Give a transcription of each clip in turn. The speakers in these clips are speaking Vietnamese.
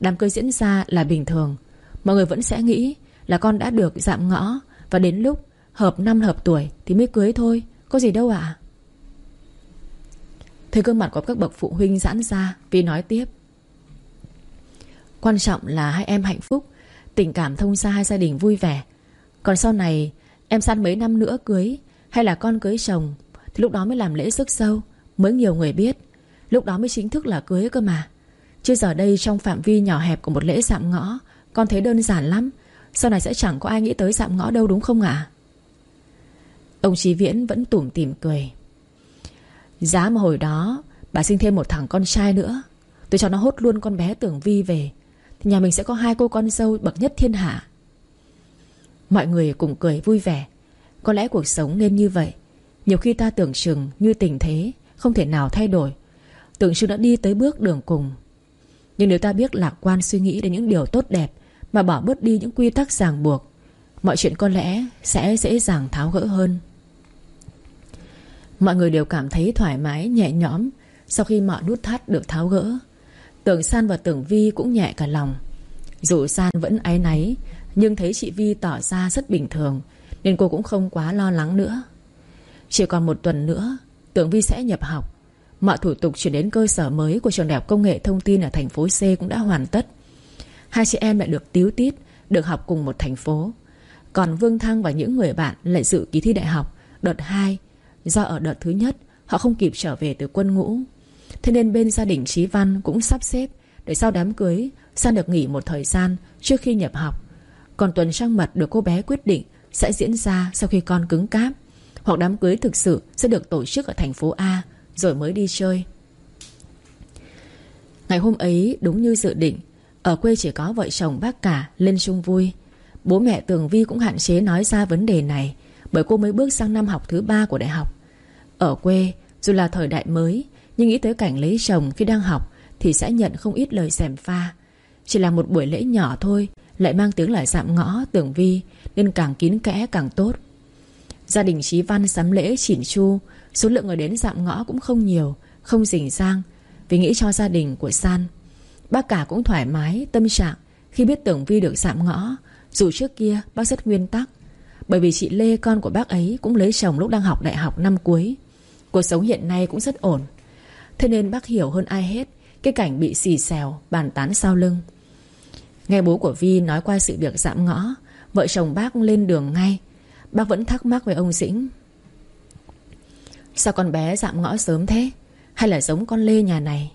Đám cưới diễn ra là bình thường. Mọi người vẫn sẽ nghĩ là con đã được dạm ngõ Và đến lúc hợp năm hợp tuổi Thì mới cưới thôi, Có gì đâu ạ. Thấy gương mặt của các bậc phụ huynh giãn ra vì nói tiếp. Quan trọng là hai em hạnh phúc, Tình cảm thông xa hai gia đình vui vẻ. Còn sau này, Em săn mấy năm nữa cưới Hay là con cưới chồng, Thì lúc đó mới làm lễ sức sâu Mới nhiều người biết. Lúc đó mới chính thức là cưới cơ mà. Chứ giờ đây trong phạm vi nhỏ hẹp của một lễ dạm ngõ, Con thấy đơn giản lắm. Sau này sẽ chẳng có ai nghĩ tới dạm ngõ đâu đúng không ạ? Ông Chí Viễn vẫn tủm tỉm cười. Giá mà hồi đó, Bà sinh thêm một thằng con trai nữa. Tôi cho nó hốt luôn con bé Tưởng Vi về. Thì nhà mình sẽ có hai cô con dâu bậc nhất thiên hạ. Mọi người cùng cười vui vẻ. Có lẽ cuộc sống nên như vậy. Nhiều khi ta tưởng chừng như tình thế Không thể nào thay đổi. Tưởng chừng đã đi tới bước đường cùng. Nhưng nếu ta biết lạc quan suy nghĩ đến những điều tốt đẹp Mà bỏ bớt đi những quy tắc ràng buộc Mọi chuyện có lẽ sẽ dễ dàng tháo gỡ hơn. Mọi người đều cảm thấy thoải mái, nhẹ nhõm Sau khi mọi nút thắt được tháo gỡ. Tưởng San và Tưởng Vi cũng nhẹ cả lòng. Dù San vẫn áy náy Nhưng thấy chị Vi tỏ ra rất bình thường Nên cô cũng không quá lo lắng nữa. Chỉ còn một tuần nữa Tưởng Vi sẽ nhập học. Mọi thủ tục chuyển đến cơ sở mới Của trường đại học công nghệ thông tin ở thành phố C cũng đã hoàn tất. Hai chị em lại được tiếu tít Được học cùng một thành phố. Còn Vương Thăng và những người bạn lại dự kỳ thi đại học Đợt 2 Do ở đợt thứ nhất, Họ không kịp trở về từ quân ngũ. Thế nên bên gia đình Trí Văn cũng sắp xếp Để sau đám cưới, San được nghỉ một thời gian trước khi nhập học. Còn tuần trăng mật được cô bé quyết định Sẽ diễn ra sau khi con cứng cáp. Hoặc đám cưới thực sự sẽ được tổ chức ở thành phố A. Rồi mới đi chơi. Ngày hôm ấy, đúng như dự định, Ở quê chỉ có vợ chồng bác cả lên chung vui. Bố mẹ Tường Vi cũng hạn chế nói ra vấn đề này, Bởi cô mới bước sang năm học thứ ba của đại học. Ở quê, dù là thời đại mới, Nhưng nghĩ tới cảnh lấy chồng khi đang học Thì sẽ nhận không ít lời xèm pha. Chỉ là một buổi lễ nhỏ thôi, Lại mang tiếng là dạm ngõ, Tường Vi, Nên càng kín kẽ càng tốt. Gia đình Trí Văn sắm lễ chỉn chu Số lượng người đến dạm ngõ cũng không nhiều Không rình rang. Vì nghĩ cho gia đình của San Bác cả cũng thoải mái, tâm trạng. Khi biết Tưởng Vi được dạm ngõ Dù trước kia bác rất nguyên tắc. Bởi vì chị Lê con của bác ấy Cũng lấy chồng lúc đang học đại học năm cuối. Cuộc sống hiện nay cũng rất ổn. Thế nên bác hiểu hơn ai hết Cái cảnh bị xì xèo, bàn tán sau lưng. Nghe bố của Vi nói qua sự việc dạm ngõ Vợ chồng bác lên đường ngay. Bác vẫn thắc mắc về ông Dĩnh. Sao con bé dạm ngõ sớm thế? Hay là giống con Lê nhà này?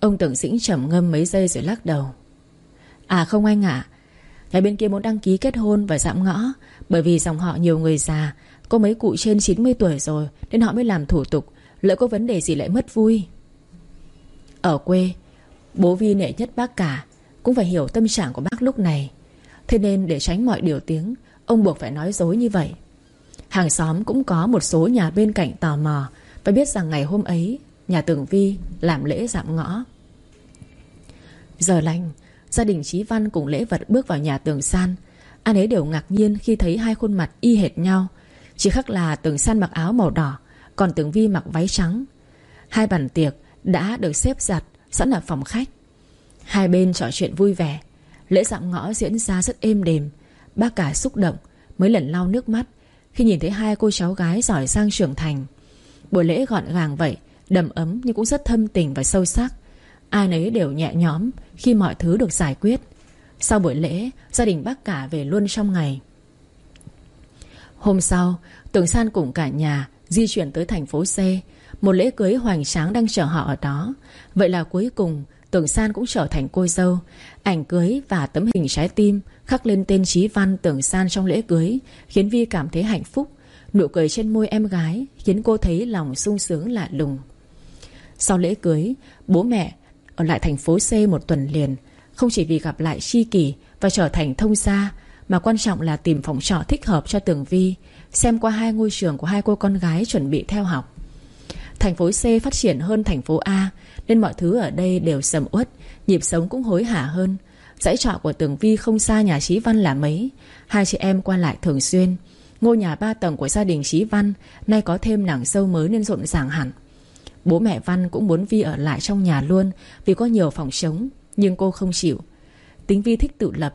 Ông Tưởng Dĩnh trầm ngâm mấy giây rồi lắc đầu. À không anh ạ. Nhà bên kia muốn đăng ký kết hôn và dạm ngõ, Bởi vì dòng họ nhiều người già, Có mấy cụ trên 90 tuổi rồi, Nên họ mới làm thủ tục, Lỡ có vấn đề gì lại mất vui. Ở quê, Bố Vi nệ nhất bác cả, Cũng phải hiểu tâm trạng của bác lúc này. Thế nên để tránh mọi điều tiếng, Ông buộc phải nói dối như vậy. Hàng xóm cũng có một số nhà bên cạnh tò mò Và biết rằng ngày hôm ấy, Nhà Tường Vi làm lễ dạm ngõ. Giờ lành, Gia đình Trí Văn cùng lễ vật bước vào nhà Tường San. Anh ấy đều ngạc nhiên khi thấy hai khuôn mặt y hệt nhau. Chỉ khác là Tường San mặc áo màu đỏ, Còn Tường Vi mặc váy trắng. Hai bàn tiệc đã được xếp giặt, Sẵn ở phòng khách. Hai bên trò chuyện vui vẻ. Lễ dạm ngõ diễn ra rất êm đềm. Bác cả xúc động Mấy lần lau nước mắt khi nhìn thấy hai cô cháu gái giỏi giang trưởng thành. Buổi lễ gọn gàng vậy, Đầm ấm nhưng cũng rất thâm tình và sâu sắc. Ai nấy đều nhẹ nhõm Khi mọi thứ được giải quyết. Sau buổi lễ, Gia đình bác cả về luôn trong ngày. Hôm sau, Tường San cùng cả nhà Di chuyển tới thành phố C. Một lễ cưới hoành tráng đang chờ họ ở đó. Vậy là cuối cùng Tường San cũng trở thành cô dâu. Ảnh cưới và tấm hình trái tim Khắc lên tên Chí Văn Tường San trong lễ cưới, Khiến Vi cảm thấy hạnh phúc. Nụ cười trên môi em gái Khiến cô thấy lòng sung sướng lạ lùng. Sau lễ cưới, Bố mẹ ở lại thành phố C một tuần liền, Không chỉ vì gặp lại chi kỷ Và trở thành thông gia, Mà quan trọng là tìm phòng trọ thích hợp cho Tường Vi, Xem qua hai ngôi trường của hai cô con gái chuẩn bị theo học. Thành phố C phát triển hơn thành phố A, Nên mọi thứ ở đây đều sầm uất, Nhịp sống cũng hối hả hơn. Dãy trọ của Tường Vi không xa nhà Trí Văn là mấy. Hai chị em qua lại thường xuyên. Ngôi nhà ba tầng của gia đình Trí Văn, Nay có thêm nàng sâu mới nên rộn ràng hẳn. Bố mẹ Văn cũng muốn Vi ở lại trong nhà luôn Vì có nhiều phòng trống, Nhưng cô không chịu. Tính Vi thích tự lập,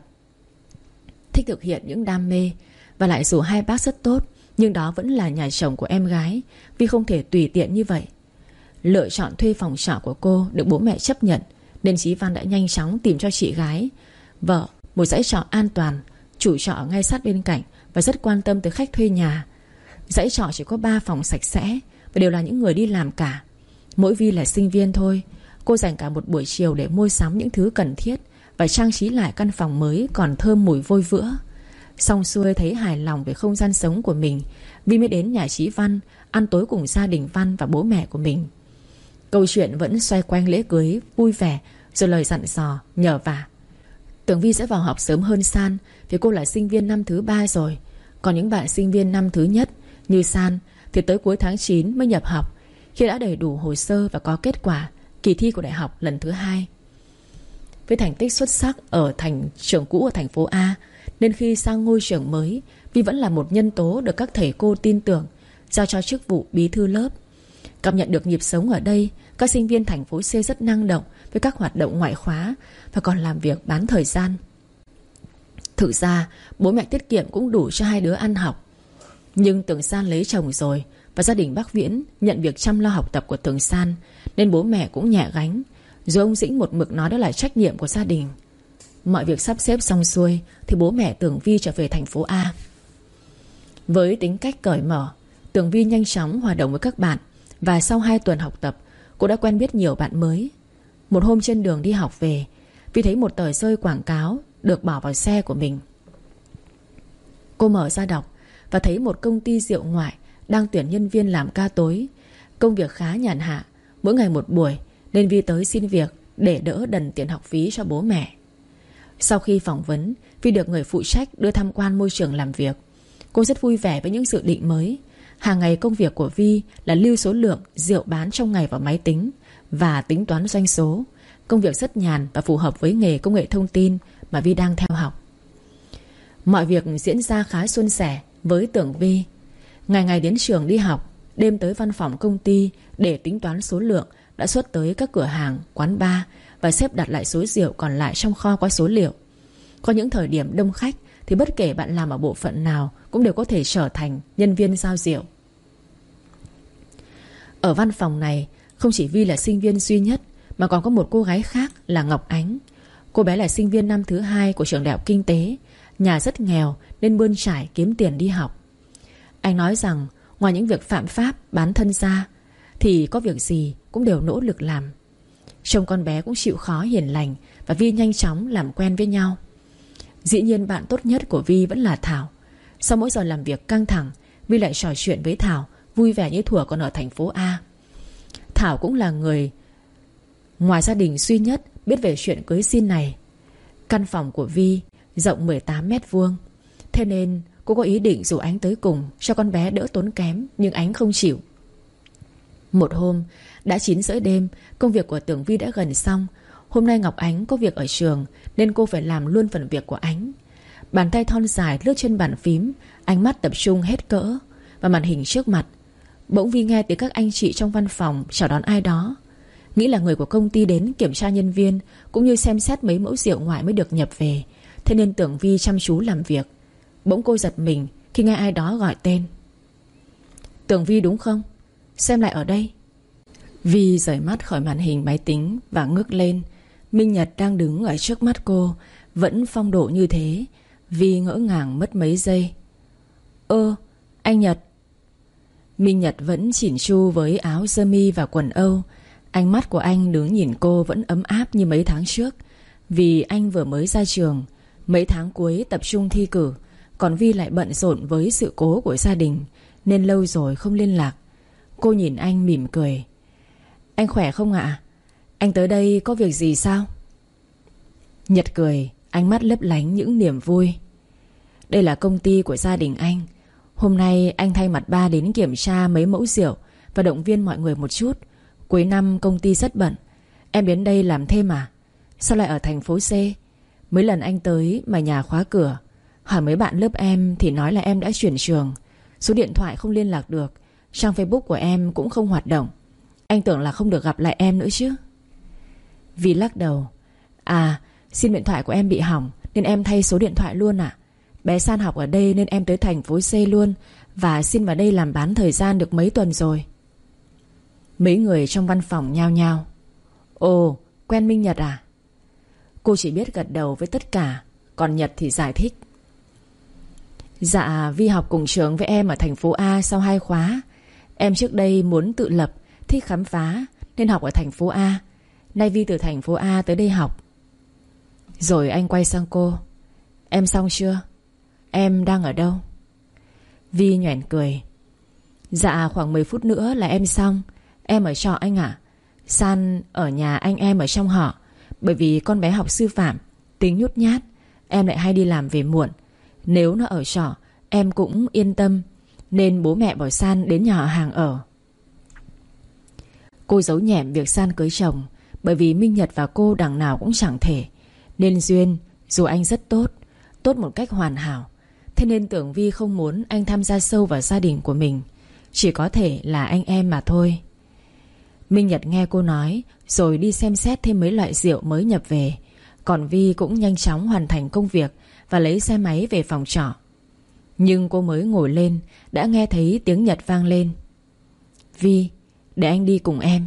Thích thực hiện những đam mê Và lại dù hai bác rất tốt nhưng đó vẫn là nhà chồng của em gái, vì không thể tùy tiện như vậy. Lựa chọn thuê phòng trọ của cô Được bố mẹ chấp nhận, Nên Chí Văn đã nhanh chóng tìm cho chị gái. Vợ, một dãy trọ an toàn, Chủ trọ ngay sát bên cạnh Và rất quan tâm tới khách thuê nhà. Dãy trọ chỉ có 3 phòng sạch sẽ Và đều là những người đi làm cả. Mỗi Vi là sinh viên thôi. Cô dành cả một buổi chiều để mua sắm những thứ cần thiết Và trang trí lại căn phòng mới Còn thơm mùi vôi vữa. Xong xuôi thấy hài lòng về không gian sống của mình, Vi mới đến nhà trí Văn, Ăn tối cùng gia đình Văn và bố mẹ của mình. Câu chuyện vẫn xoay quanh lễ cưới, Vui vẻ, Rồi lời dặn dò, nhờ vả. Tưởng Vi sẽ vào học sớm hơn San Vì cô là sinh viên năm thứ ba rồi. Còn những bạn sinh viên năm thứ nhất Như San Thì tới cuối tháng 9 mới nhập học, Khi đã đầy đủ hồ sơ và có kết quả, Kỳ thi của đại học lần thứ hai. Với thành tích xuất sắc Ở thành trường cũ ở thành phố A nên khi sang ngôi trường mới, Vi vẫn là một nhân tố được các thầy cô tin tưởng, Giao cho chức vụ bí thư lớp. Cảm nhận được nhịp sống ở đây, Các sinh viên thành phố C rất năng động Với các hoạt động ngoại khóa Và còn làm việc bán thời gian. Thực ra, bố mẹ tiết kiệm cũng đủ cho hai đứa ăn học. Nhưng Tường San lấy chồng rồi Và gia đình bác Viễn nhận việc chăm lo học tập của Tường San, Nên bố mẹ cũng nhẹ gánh. Rồi ông Dĩnh một mực nói đó là trách nhiệm của gia đình Mọi việc sắp xếp xong xuôi Thì bố mẹ Tường Vi trở về thành phố A. Với tính cách cởi mở, Tường Vi nhanh chóng hòa đồng với các bạn Và sau 2 tuần học tập, Cô đã quen biết nhiều bạn mới. Một hôm trên đường đi học về, Vi thấy một tờ rơi quảng cáo Được bỏ vào xe của mình. Cô mở ra đọc Và thấy một công ty rượu ngoại Đang tuyển nhân viên làm ca tối. Công việc khá nhàn hạ, Mỗi ngày một buổi Nên Vi tới xin việc Để đỡ đần tiền học phí cho bố mẹ. Sau khi phỏng vấn Vi được người phụ trách đưa tham quan môi trường làm việc Cô rất vui vẻ với những dự định mới Hàng ngày công việc của Vi là lưu số lượng rượu bán trong ngày vào máy tính và tính toán doanh số. Công việc rất nhàn và phù hợp với nghề công nghệ thông tin mà Vi đang theo học. Mọi việc diễn ra khá suôn sẻ với tưởng Vi. Ngày ngày đến trường đi học, đêm tới văn phòng công ty để tính toán số lượng đã xuất tới các cửa hàng, quán bar và xếp đặt lại số rượu còn lại trong kho qua số liệu. Có những thời điểm đông khách thì bất kể bạn làm ở bộ phận nào Cũng đều có thể trở thành nhân viên giao rượu. Ở văn phòng này, Không chỉ Vi là sinh viên duy nhất, Mà còn có một cô gái khác là Ngọc Ánh. Cô bé là sinh viên năm thứ hai Của trường đại học kinh tế, Nhà rất nghèo nên bươn trải kiếm tiền đi học. Anh nói rằng Ngoài những việc phạm pháp bán thân ra Thì có việc gì cũng đều nỗ lực làm. Trông con bé cũng chịu khó hiền lành Và Vi nhanh chóng làm quen với nhau. Dĩ nhiên bạn tốt nhất của Vi vẫn là Thảo. Sau mỗi giờ làm việc căng thẳng, Vi lại trò chuyện với Thảo, Vui vẻ như thủa còn ở thành phố A. Thảo cũng là người Ngoài gia đình duy nhất Biết về chuyện cưới xin này. Căn phòng của Vi rộng 18 mét vuông, Thế nên cô có ý định rủ Ánh tới cùng Cho con bé đỡ tốn kém Nhưng Ánh không chịu. Một hôm đã 9 rưỡi đêm, Công việc của Tưởng Vi đã gần xong. Hôm nay Ngọc Ánh có việc ở trường, Nên cô phải làm luôn phần việc của Ánh. Bàn tay thon dài lướt trên bàn phím, Ánh mắt tập trung hết cỡ. Và màn hình trước mặt, Bỗng Vi nghe tiếng các anh chị trong văn phòng Chào đón ai đó. Nghĩ là người của công ty đến kiểm tra nhân viên, Cũng như xem xét mấy mẫu rượu ngoại mới được nhập về. Thế nên tưởng Vi chăm chú làm việc. Bỗng cô giật mình Khi nghe ai đó gọi tên. Tưởng Vi đúng không? Xem lại ở đây. Vi rời mắt khỏi màn hình máy tính Và ngước lên. Minh Nhật đang đứng ở trước mắt cô. Vẫn phong độ như thế. Vi ngỡ ngàng mất mấy giây. Ơ, anh Nhật. Minh Nhật vẫn chỉn chu với áo sơ mi và quần âu. Ánh mắt của anh đứng nhìn cô vẫn ấm áp như mấy tháng trước. Vì anh vừa mới ra trường, Mấy tháng cuối tập trung thi cử, Còn Vi lại bận rộn với sự cố của gia đình, Nên lâu rồi không liên lạc. Cô nhìn anh mỉm cười. Anh khỏe không ạ? Anh tới đây có việc gì sao? Nhật cười, Ánh mắt lấp lánh những niềm vui. Đây là công ty của gia đình anh. Hôm nay anh thay mặt ba đến kiểm tra mấy mẫu rượu Và động viên mọi người một chút. Cuối năm công ty rất bận. Em đến đây làm thêm à? Sao lại ở thành phố C? Mấy lần anh tới mà nhà khóa cửa. Hỏi mấy bạn lớp em thì nói là em đã chuyển trường. Số điện thoại không liên lạc được. Trang Facebook của em cũng không hoạt động. Anh tưởng là không được gặp lại em nữa chứ. Vì lắc đầu. À Sim điện thoại của em bị hỏng, Nên em thay số điện thoại luôn ạ. Bé San học ở đây nên em tới thành phố C luôn, Và xin vào đây làm bán thời gian được mấy tuần rồi. Mấy người trong văn phòng nhao nhao. Ồ, quen Minh Nhật à? Cô chỉ biết gật đầu với tất cả, Còn Nhật thì giải thích. Dạ Vi học cùng trường với em ở thành phố A sau hai khóa. Em trước đây muốn tự lập Thích khám phá, Nên học ở thành phố A. Nay Vi từ thành phố A tới đây học. Rồi anh quay sang cô. Em xong chưa? Em đang ở đâu? Vi nhoẻn cười. Dạ khoảng 10 phút nữa là em xong. Em ở trọ anh ạ. San ở nhà anh em ở trong họ. Bởi vì con bé học sư phạm, Tính nhút nhát, Em lại hay đi làm về muộn. Nếu nó ở trọ, Em cũng yên tâm, Nên bố mẹ bỏ San đến nhà họ hàng ở. Cô giấu nhẹm việc San cưới chồng, Bởi vì Minh Nhật và cô đằng nào cũng chẳng thể. Nên Duyên, Dù anh rất tốt Tốt một cách hoàn hảo, Thế nên tưởng Vi không muốn anh tham gia sâu vào gia đình của mình. Chỉ có thể là anh em mà thôi. Minh Nhật nghe cô nói, Rồi đi xem xét thêm mấy loại rượu mới nhập về. Còn Vi cũng nhanh chóng hoàn thành công việc Và lấy xe máy về phòng trọ. Nhưng cô mới ngồi lên, Đã nghe thấy tiếng Nhật vang lên. Vi để anh đi cùng em.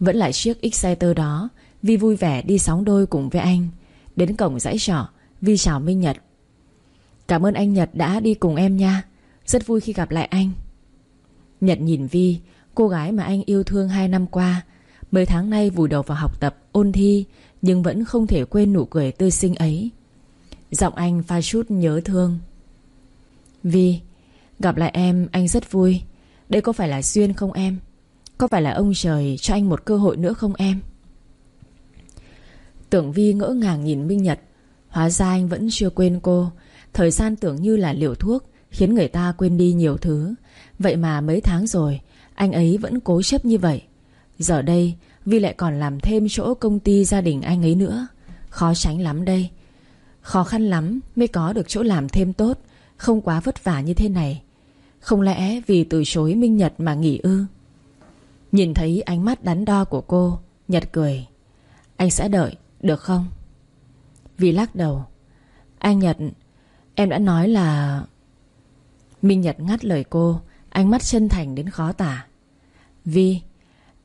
Vẫn lại chiếc Exciter đó, Vi vui vẻ đi sóng đôi cùng với anh, Đến cổng dãy trọ, Vi chào Minh Nhật. Cảm ơn anh Nhật đã đi cùng em nha, Rất vui khi gặp lại anh. Nhật nhìn Vi, Cô gái mà anh yêu thương hai năm qua, Mấy tháng nay vùi đầu vào học tập, Ôn thi, Nhưng vẫn không thể quên nụ cười tươi xinh ấy. Giọng anh pha chút nhớ thương. Vi, Gặp lại em, anh rất vui. Đây có phải là duyên không em? Có phải là ông trời cho anh một cơ hội nữa không em? Tưởng Vi ngỡ ngàng nhìn Minh Nhật. Hóa ra anh vẫn chưa quên cô. Thời gian tưởng như là liều thuốc, Khiến người ta quên đi nhiều thứ. Vậy mà mấy tháng rồi, Anh ấy vẫn cố chấp như vậy. Giờ đây, Vi lại còn làm thêm chỗ công ty gia đình anh ấy nữa. Khó tránh lắm đây. Khó khăn lắm mới có được chỗ làm thêm tốt. Không quá vất vả như thế này. Không lẽ vì từ chối Minh Nhật mà nghỉ ư? Nhìn thấy ánh mắt đắn đo của cô Nhật cười. Anh sẽ đợi, được không? Vì lắc đầu. Anh Nhật Em đã nói là Minh Nhật ngắt lời cô Ánh mắt chân thành đến khó tả. Vi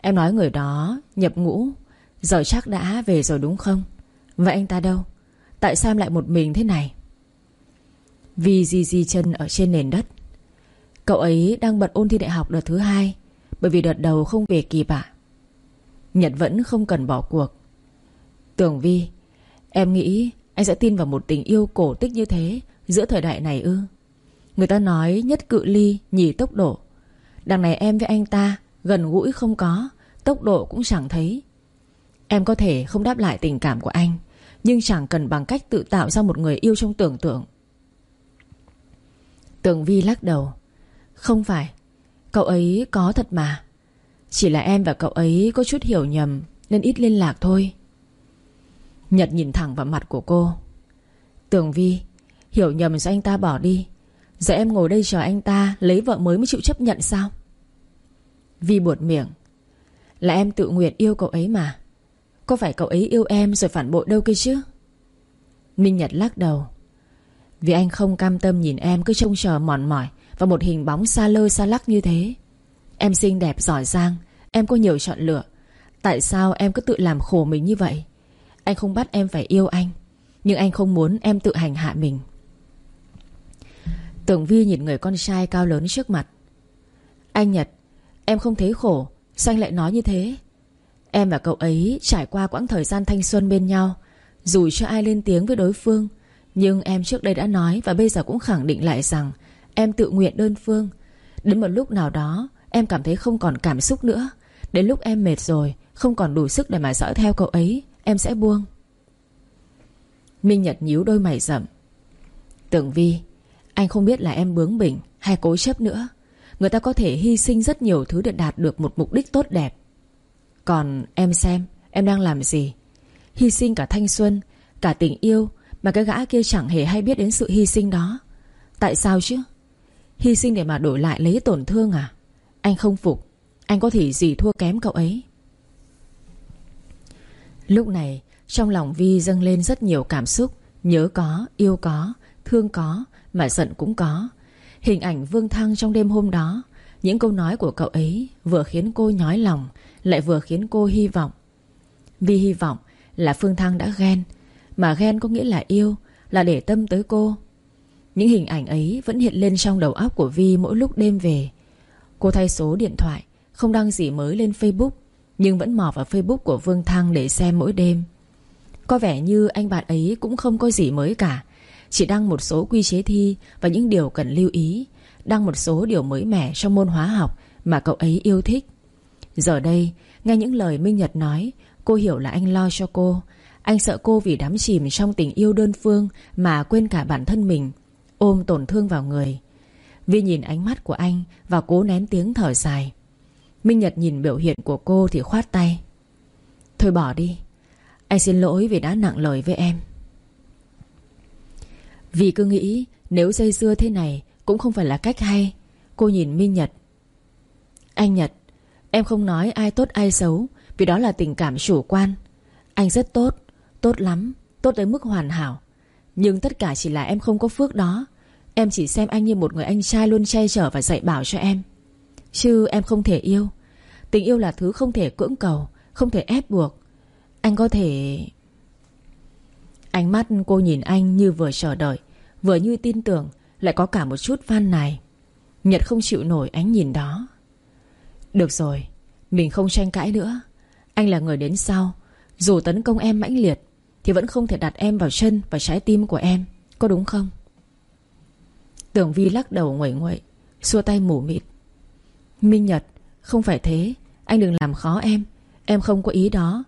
Em nói người đó nhập ngũ Giờ chắc đã về rồi đúng không? Vậy anh ta đâu? Tại sao em lại một mình thế này? Vi di di chân ở trên nền đất. Cậu ấy đang bận ôn thi đại học đợt thứ hai, Bởi vì đợt đầu không về kịp ạ. Nhật vẫn không cần bỏ cuộc. Tưởng Vi, Em nghĩ anh sẽ tin vào một tình yêu cổ tích như thế Giữa thời đại này ư? Người ta nói nhất cự ly nhì tốc độ. Đằng này em với anh ta Gần gũi không có, Tốc độ cũng chẳng thấy. Em có thể không đáp lại tình cảm của anh, Nhưng chẳng cần bằng cách tự tạo ra một người yêu trong tưởng tượng. Tường Vi lắc đầu. Không phải, Cậu ấy có thật mà. Chỉ là em và cậu ấy có chút hiểu nhầm, Nên ít liên lạc thôi. Nhật nhìn thẳng vào mặt của cô. Tường Vi, Hiểu nhầm do anh ta bỏ đi. Giờ em ngồi đây chờ anh ta Lấy vợ mới mới chịu chấp nhận sao? Vi buột miệng. Là em tự nguyện yêu cậu ấy mà. Có phải cậu ấy yêu em rồi phản bội đâu kia chứ? Minh Nhật lắc đầu. Vì anh không cam tâm nhìn em cứ trông chờ mòn mỏi và một hình bóng xa lơ xa lắc như thế. Em xinh đẹp, giỏi giang, Em có nhiều chọn lựa. Tại sao em cứ tự làm khổ mình như vậy? Anh không bắt em phải yêu anh, Nhưng anh không muốn em tự hành hạ mình. Tưởng Vi nhìn người con trai cao lớn trước mặt. Anh Nhật, Em không thấy khổ, Sao anh lại nói như thế? Em và cậu ấy trải qua quãng thời gian thanh xuân bên nhau, Dù cho ai lên tiếng với đối phương, Nhưng em trước đây đã nói Và bây giờ cũng khẳng định lại rằng Em tự nguyện đơn phương. Đến một lúc nào đó, Em cảm thấy không còn cảm xúc nữa. Đến lúc em mệt rồi, Không còn đủ sức để mà dõi theo cậu ấy, Em sẽ buông. Minh Nhật nhíu đôi mày rậm. Tưởng Vi, Anh không biết là em bướng bỉnh Hay cố chấp nữa. Người ta có thể hy sinh rất nhiều thứ để đạt được một mục đích tốt đẹp. Còn em xem, Em đang làm gì? Hy sinh cả thanh xuân, Cả tình yêu Mà cái gã kia chẳng hề hay biết đến sự hy sinh đó. Tại sao chứ? Hy sinh để mà đổi lại lấy tổn thương à? Anh không phục. Anh có thể gì thua kém cậu ấy? Lúc này Trong lòng Vi dâng lên rất nhiều cảm xúc. Nhớ có, yêu có, thương có Mà giận cũng có. Hình ảnh Vương Thăng trong đêm hôm đó Những câu nói của cậu ấy Vừa khiến cô nhói lòng Lại vừa khiến cô hy vọng. Vi hy vọng là Phương Thăng đã ghen Mà ghen có nghĩa là yêu Là để tâm tới cô. Những hình ảnh ấy vẫn hiện lên trong đầu óc của Vi Mỗi lúc đêm về. Cô thay số điện thoại, Không đăng gì mới lên Facebook, Nhưng vẫn mò vào Facebook của Vương Thăng để xem mỗi đêm. Có vẻ như anh bạn ấy cũng không có gì mới cả, Chỉ đăng một số quy chế thi Và những điều cần lưu ý, Đăng một số điều mới mẻ trong môn hóa học Mà cậu ấy yêu thích. Giờ đây, Nghe những lời Minh Nhật nói, Cô hiểu là anh lo cho cô. Anh sợ cô vì đắm chìm trong tình yêu đơn phương Mà quên cả bản thân mình. Ôm tổn thương vào người. Vi nhìn ánh mắt của anh Và cố nén tiếng thở dài. Minh Nhật nhìn biểu hiện của cô thì khoát tay. Thôi bỏ đi. Anh xin lỗi vì đã nặng lời với em. Vì cứ nghĩ Nếu dây dưa thế này Cũng không phải là cách hay. Cô nhìn Minh Nhật. Anh Nhật, Em không nói ai tốt ai xấu, Vì đó là tình cảm chủ quan. Anh rất tốt Tốt lắm, Tốt tới mức hoàn hảo. Nhưng tất cả chỉ là em không có phước đó. Em chỉ xem anh như một người anh trai luôn che chở và dạy bảo cho em. Chứ em không thể yêu. Tình yêu là thứ không thể cưỡng cầu, Không thể ép buộc. Anh có thể... Ánh mắt cô nhìn anh như vừa chờ đợi, Vừa như tin tưởng, Lại có cả một chút van này Nhật không chịu nổi ánh nhìn đó. Được rồi, Mình không tranh cãi nữa. Anh là người đến sau. Dù tấn công em mãnh liệt thì vẫn không thể đặt em vào chân và trái tim của em, Có đúng không? Tưởng Vi lắc đầu nguẩy nguậy Xua tay mù mịt. Minh Nhật, Không phải thế, Anh đừng làm khó em. Em không có ý đó.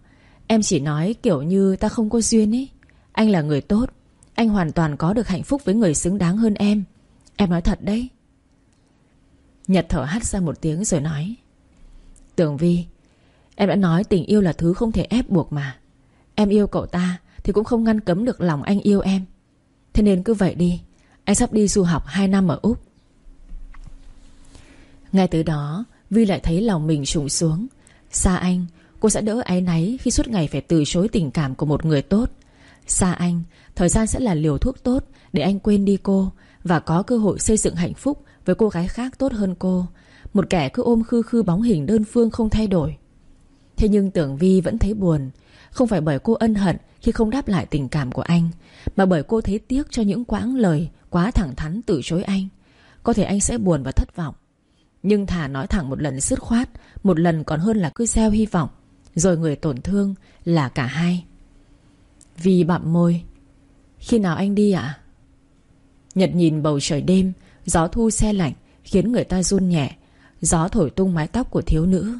Em chỉ nói kiểu như ta không có duyên ấy. Anh là người tốt. Anh hoàn toàn có được hạnh phúc với người xứng đáng hơn em. Em nói thật đấy. Nhật thở hắt ra một tiếng rồi nói. Tưởng Vi, Em đã nói tình yêu là thứ không thể ép buộc mà. Em yêu cậu ta. Thì cũng không ngăn cấm được lòng anh yêu em. Thế nên cứ vậy đi, anh sắp đi du học 2 năm ở Úc. Ngay từ đó, Vi lại thấy lòng mình trùng xuống. Xa anh, Cô sẽ đỡ áy náy khi suốt ngày phải từ chối tình cảm của một người tốt. Xa anh, Thời gian sẽ là liều thuốc tốt Để anh quên đi cô Và có cơ hội xây dựng hạnh phúc Với cô gái khác tốt hơn cô. Một kẻ cứ ôm khư khư bóng hình đơn phương không thay đổi. Thế nhưng tưởng Vi vẫn thấy buồn, Không phải bởi cô ân hận khi không đáp lại tình cảm của anh, Mà bởi cô thấy tiếc cho những quãng lời Quá thẳng thắn từ chối anh, Có thể anh sẽ buồn và thất vọng. Nhưng thà nói thẳng một lần sứt khoát, Một lần còn hơn là cứ gieo hy vọng, Rồi người tổn thương là cả hai. Vì bặm môi, Khi nào anh đi ạ? Nhật nhìn bầu trời đêm, Gió thu xe lạnh Khiến người ta run nhẹ, Gió thổi tung mái tóc của thiếu nữ.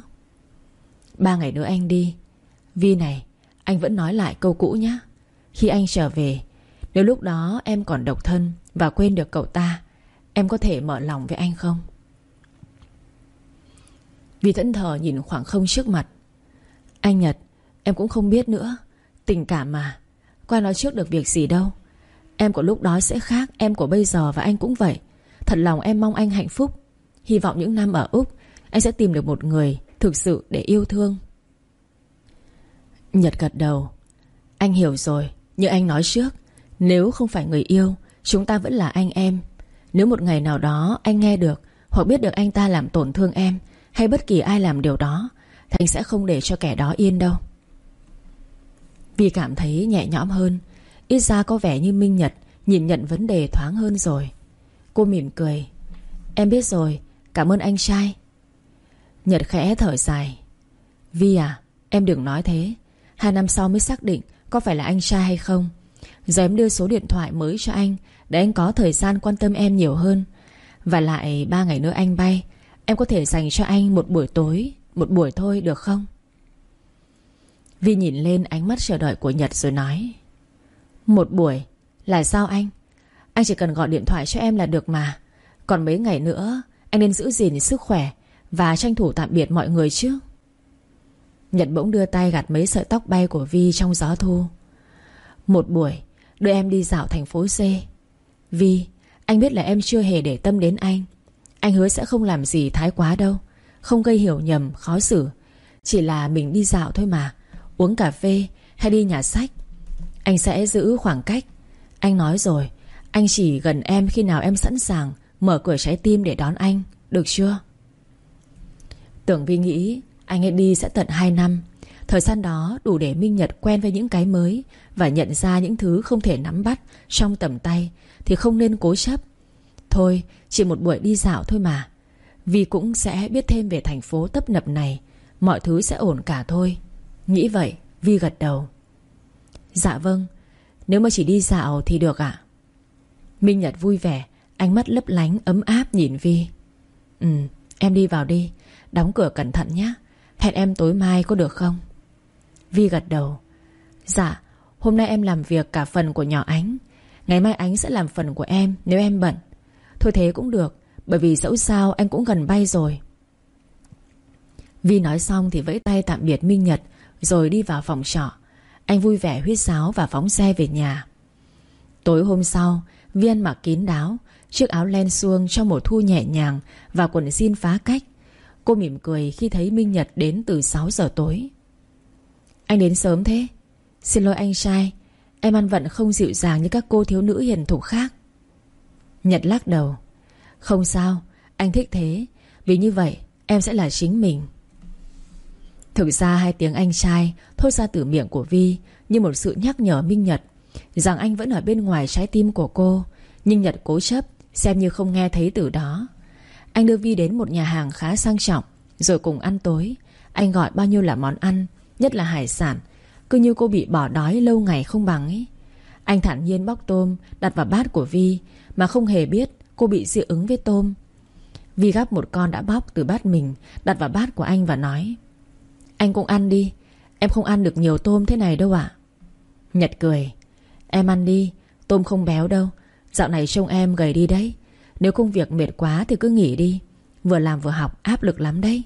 Ba ngày nữa anh đi Vi này anh vẫn nói lại câu cũ nhé. Khi anh trở về, Nếu lúc đó em còn độc thân và quên được cậu ta, Em có thể mở lòng với anh không? Vì thẫn thờ nhìn khoảng không trước mặt, Anh Nhật, Em cũng không biết nữa Tình cảm mà. Qua nói trước được việc gì đâu. Em của lúc đó sẽ khác Em của bây giờ và anh cũng vậy. Thật lòng em mong anh hạnh phúc. Hy vọng những năm ở Úc, Anh sẽ tìm được một người Thực sự để yêu thương. Nhật gật đầu. Anh hiểu rồi, Như anh nói trước, Nếu không phải người yêu, Chúng ta vẫn là anh em. Nếu một ngày nào đó anh nghe được Hoặc biết được anh ta làm tổn thương em Hay bất kỳ ai làm điều đó, Thì anh sẽ không để cho kẻ đó yên đâu. Vì cảm thấy nhẹ nhõm hơn. Ít ra có vẻ như Minh Nhật Nhìn nhận vấn đề thoáng hơn rồi. Cô mỉm cười. Em biết rồi, Cảm ơn anh trai. Nhật khẽ thở dài. Vi à Em đừng nói thế. Hai năm sau mới xác định Có phải là anh trai hay không. Giờ em đưa số điện thoại mới cho anh, Để anh có thời gian quan tâm em nhiều hơn. Và lại ba ngày nữa anh bay, Em có thể dành cho anh một buổi tối, Một buổi thôi được không? Vi nhìn lên ánh mắt chờ đợi của Nhật rồi nói, Một buổi? Là sao anh? Anh chỉ cần gọi điện thoại cho em là được mà. Còn mấy ngày nữa, Anh nên giữ gìn sức khỏe Và tranh thủ tạm biệt mọi người chứ. Nhật bỗng đưa tay gạt mấy sợi tóc bay của Vi trong gió thu. Một buổi Đưa em đi dạo thành phố C. Vi, anh biết là em chưa hề để tâm đến anh. Anh hứa sẽ không làm gì thái quá đâu Không gây hiểu nhầm, khó xử. Chỉ là mình đi dạo thôi mà Uống cà phê hay đi nhà sách. Anh sẽ giữ khoảng cách. Anh nói rồi Anh chỉ gần em khi nào em sẵn sàng Mở cửa trái tim để đón anh Được chưa? Tưởng Vi nghĩ anh ấy đi sẽ tận 2 năm. Thời gian đó đủ để Minh Nhật quen với những cái mới Và nhận ra những thứ không thể nắm bắt Trong tầm tay Thì không nên cố chấp. Thôi, chỉ một buổi đi dạo thôi mà. Vì cũng sẽ biết thêm về thành phố tấp nập này. Mọi thứ sẽ ổn cả thôi. Nghĩ vậy, Vi gật đầu. Dạ vâng Nếu mà chỉ đi dạo thì được ạ. Minh Nhật vui vẻ, Ánh mắt lấp lánh, ấm áp nhìn Vi. Ừ em đi vào đi, Đóng cửa cẩn thận nhé. Hẹn em tối mai có được không? Vi gật đầu. Dạ hôm nay em làm việc cả phần của nhỏ ánh. Ngày mai ánh sẽ làm phần của em Nếu em bận. Thôi thế cũng được, Bởi vì dẫu sao anh cũng gần bay rồi. Vi nói xong thì vẫy tay tạm biệt Minh Nhật, Rồi đi vào phòng trọ. Anh vui vẻ huyết sáo và phóng xe về nhà. Tối hôm sau, Vi ăn mặc kín đáo, Chiếc áo len suông trong mùa thu nhẹ nhàng Và quần jean phá cách. Cô mỉm cười khi thấy Minh Nhật đến từ 6 giờ tối. Anh đến sớm thế. Xin lỗi anh trai, Em ăn vận không dịu dàng như các cô thiếu nữ hiền thục khác. Nhật lắc đầu. Không sao, Anh thích thế. Vì như vậy, em sẽ là chính mình. Thực ra hai tiếng anh trai Thốt ra từ miệng của Vi Như một sự nhắc nhở Minh Nhật Rằng anh vẫn ở bên ngoài trái tim của cô. Nhưng Nhật cố chấp, Xem như không nghe thấy từ đó. Anh đưa Vi đến một nhà hàng khá sang trọng, Rồi cùng ăn tối. Anh gọi bao nhiêu là món ăn, Nhất là hải sản, Cứ như cô bị bỏ đói lâu ngày không bằng ấy. Anh thản nhiên bóc tôm, Đặt vào bát của Vi, Mà không hề biết cô bị dị ứng với tôm. Vi gắp một con đã bóc từ bát mình, Đặt vào bát của anh và nói, Anh cũng ăn đi, Em không ăn được nhiều tôm thế này đâu ạ. Nhật cười, Em ăn đi, Tôm không béo đâu, Dạo này trông em gầy đi đấy. Nếu công việc mệt quá thì cứ nghỉ đi. Vừa làm vừa học, áp lực lắm đấy.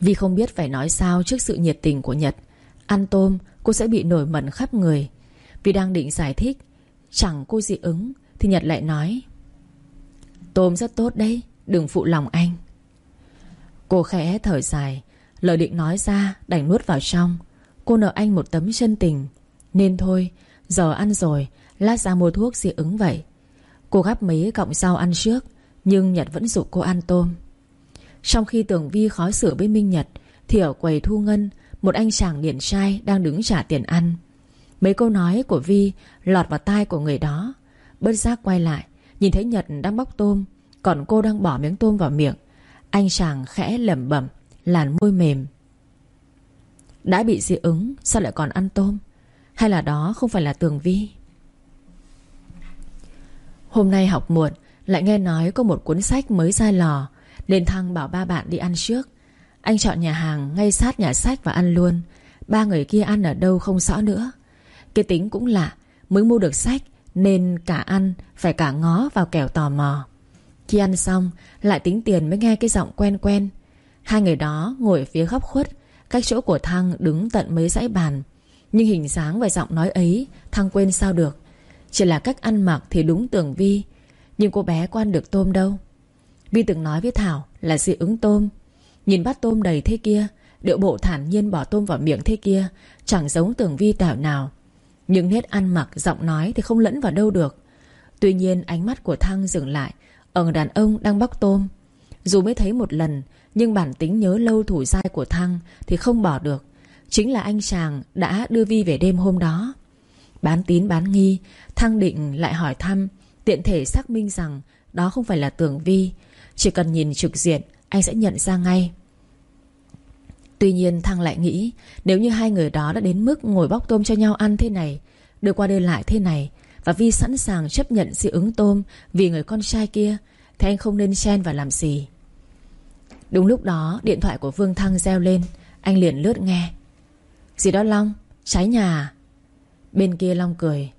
Vì không biết phải nói sao trước sự nhiệt tình của Nhật, Ăn tôm cô sẽ bị nổi mẩn khắp người. Vì đang định giải thích, Chẳng cô dị ứng, Thì Nhật lại nói, Tôm rất tốt đấy, Đừng phụ lòng anh. Cô khẽ thở dài, Lời định nói ra đành nuốt vào trong. Cô nợ anh một tấm chân tình. Nên thôi, Giờ ăn rồi, Lát ra mua thuốc dị ứng vậy. Cô gắp mấy cọng rau ăn trước, Nhưng Nhật vẫn dụ cô ăn tôm. Trong khi Tường Vi khó xử với Minh Nhật, Thì ở quầy thu ngân, Một anh chàng điển trai đang đứng trả tiền ăn. Mấy câu nói của Vi Lọt vào tai của người đó. Bất giác quay lại, Nhìn thấy Nhật đang bóc tôm, Còn cô đang bỏ miếng tôm vào miệng. Anh chàng khẽ lẩm bẩm, Làn môi mềm. Đã bị dị ứng, Sao lại còn ăn tôm? Hay là đó không phải là Tường Vi? Hôm nay học muộn, Lại nghe nói có một cuốn sách mới ra lò, Nên Thăng bảo ba bạn đi ăn trước. Anh chọn nhà hàng ngay sát nhà sách và ăn luôn. Ba người kia ăn ở đâu không rõ nữa. Cái tính cũng lạ, Mới mua được sách Nên cả ăn, phải cả ngó vào kẻo tò mò. Khi ăn xong, Lại tính tiền mới nghe cái giọng quen quen. Hai người đó ngồi phía góc khuất, Cách chỗ của Thăng đứng tận mấy dãy bàn. Nhưng hình dáng và giọng nói ấy, Thăng quên sao được chỉ là cách ăn mặc thì đúng tưởng Vi. Nhưng cô bé có ăn được tôm đâu? Vi từng nói với Thảo là dị ứng tôm. Nhìn bát tôm đầy thế kia Điệu bộ thản nhiên bỏ tôm vào miệng thế kia Chẳng giống tưởng Vi tảo nào. Nhưng nét ăn mặc, giọng nói thì không lẫn vào đâu được. Tuy nhiên ánh mắt của Thăng dừng lại. Ở người đàn ông đang bóc tôm. Dù mới thấy một lần Nhưng bản tính nhớ lâu thủ dai của Thăng Thì không bỏ được. Chính là anh chàng đã đưa Vi về đêm hôm đó. Bán tín bán nghi, Thăng định lại hỏi thăm, Tiện thể xác minh rằng Đó không phải là Tường Vi, Chỉ cần nhìn trực diện, Anh sẽ nhận ra ngay. Tuy nhiên Thăng lại nghĩ, Nếu như hai người đó đã đến mức ngồi bóc tôm cho nhau ăn thế này, Đưa qua đưa lại thế này, Và Vi sẵn sàng chấp nhận dị ứng tôm Vì người con trai kia, Thì anh không nên chen vào làm gì. Đúng lúc đó, điện thoại của Vương Thăng reo lên, Anh liền lướt nghe. Gì đó Long, Cháy nhà à? Bên kia Long cười.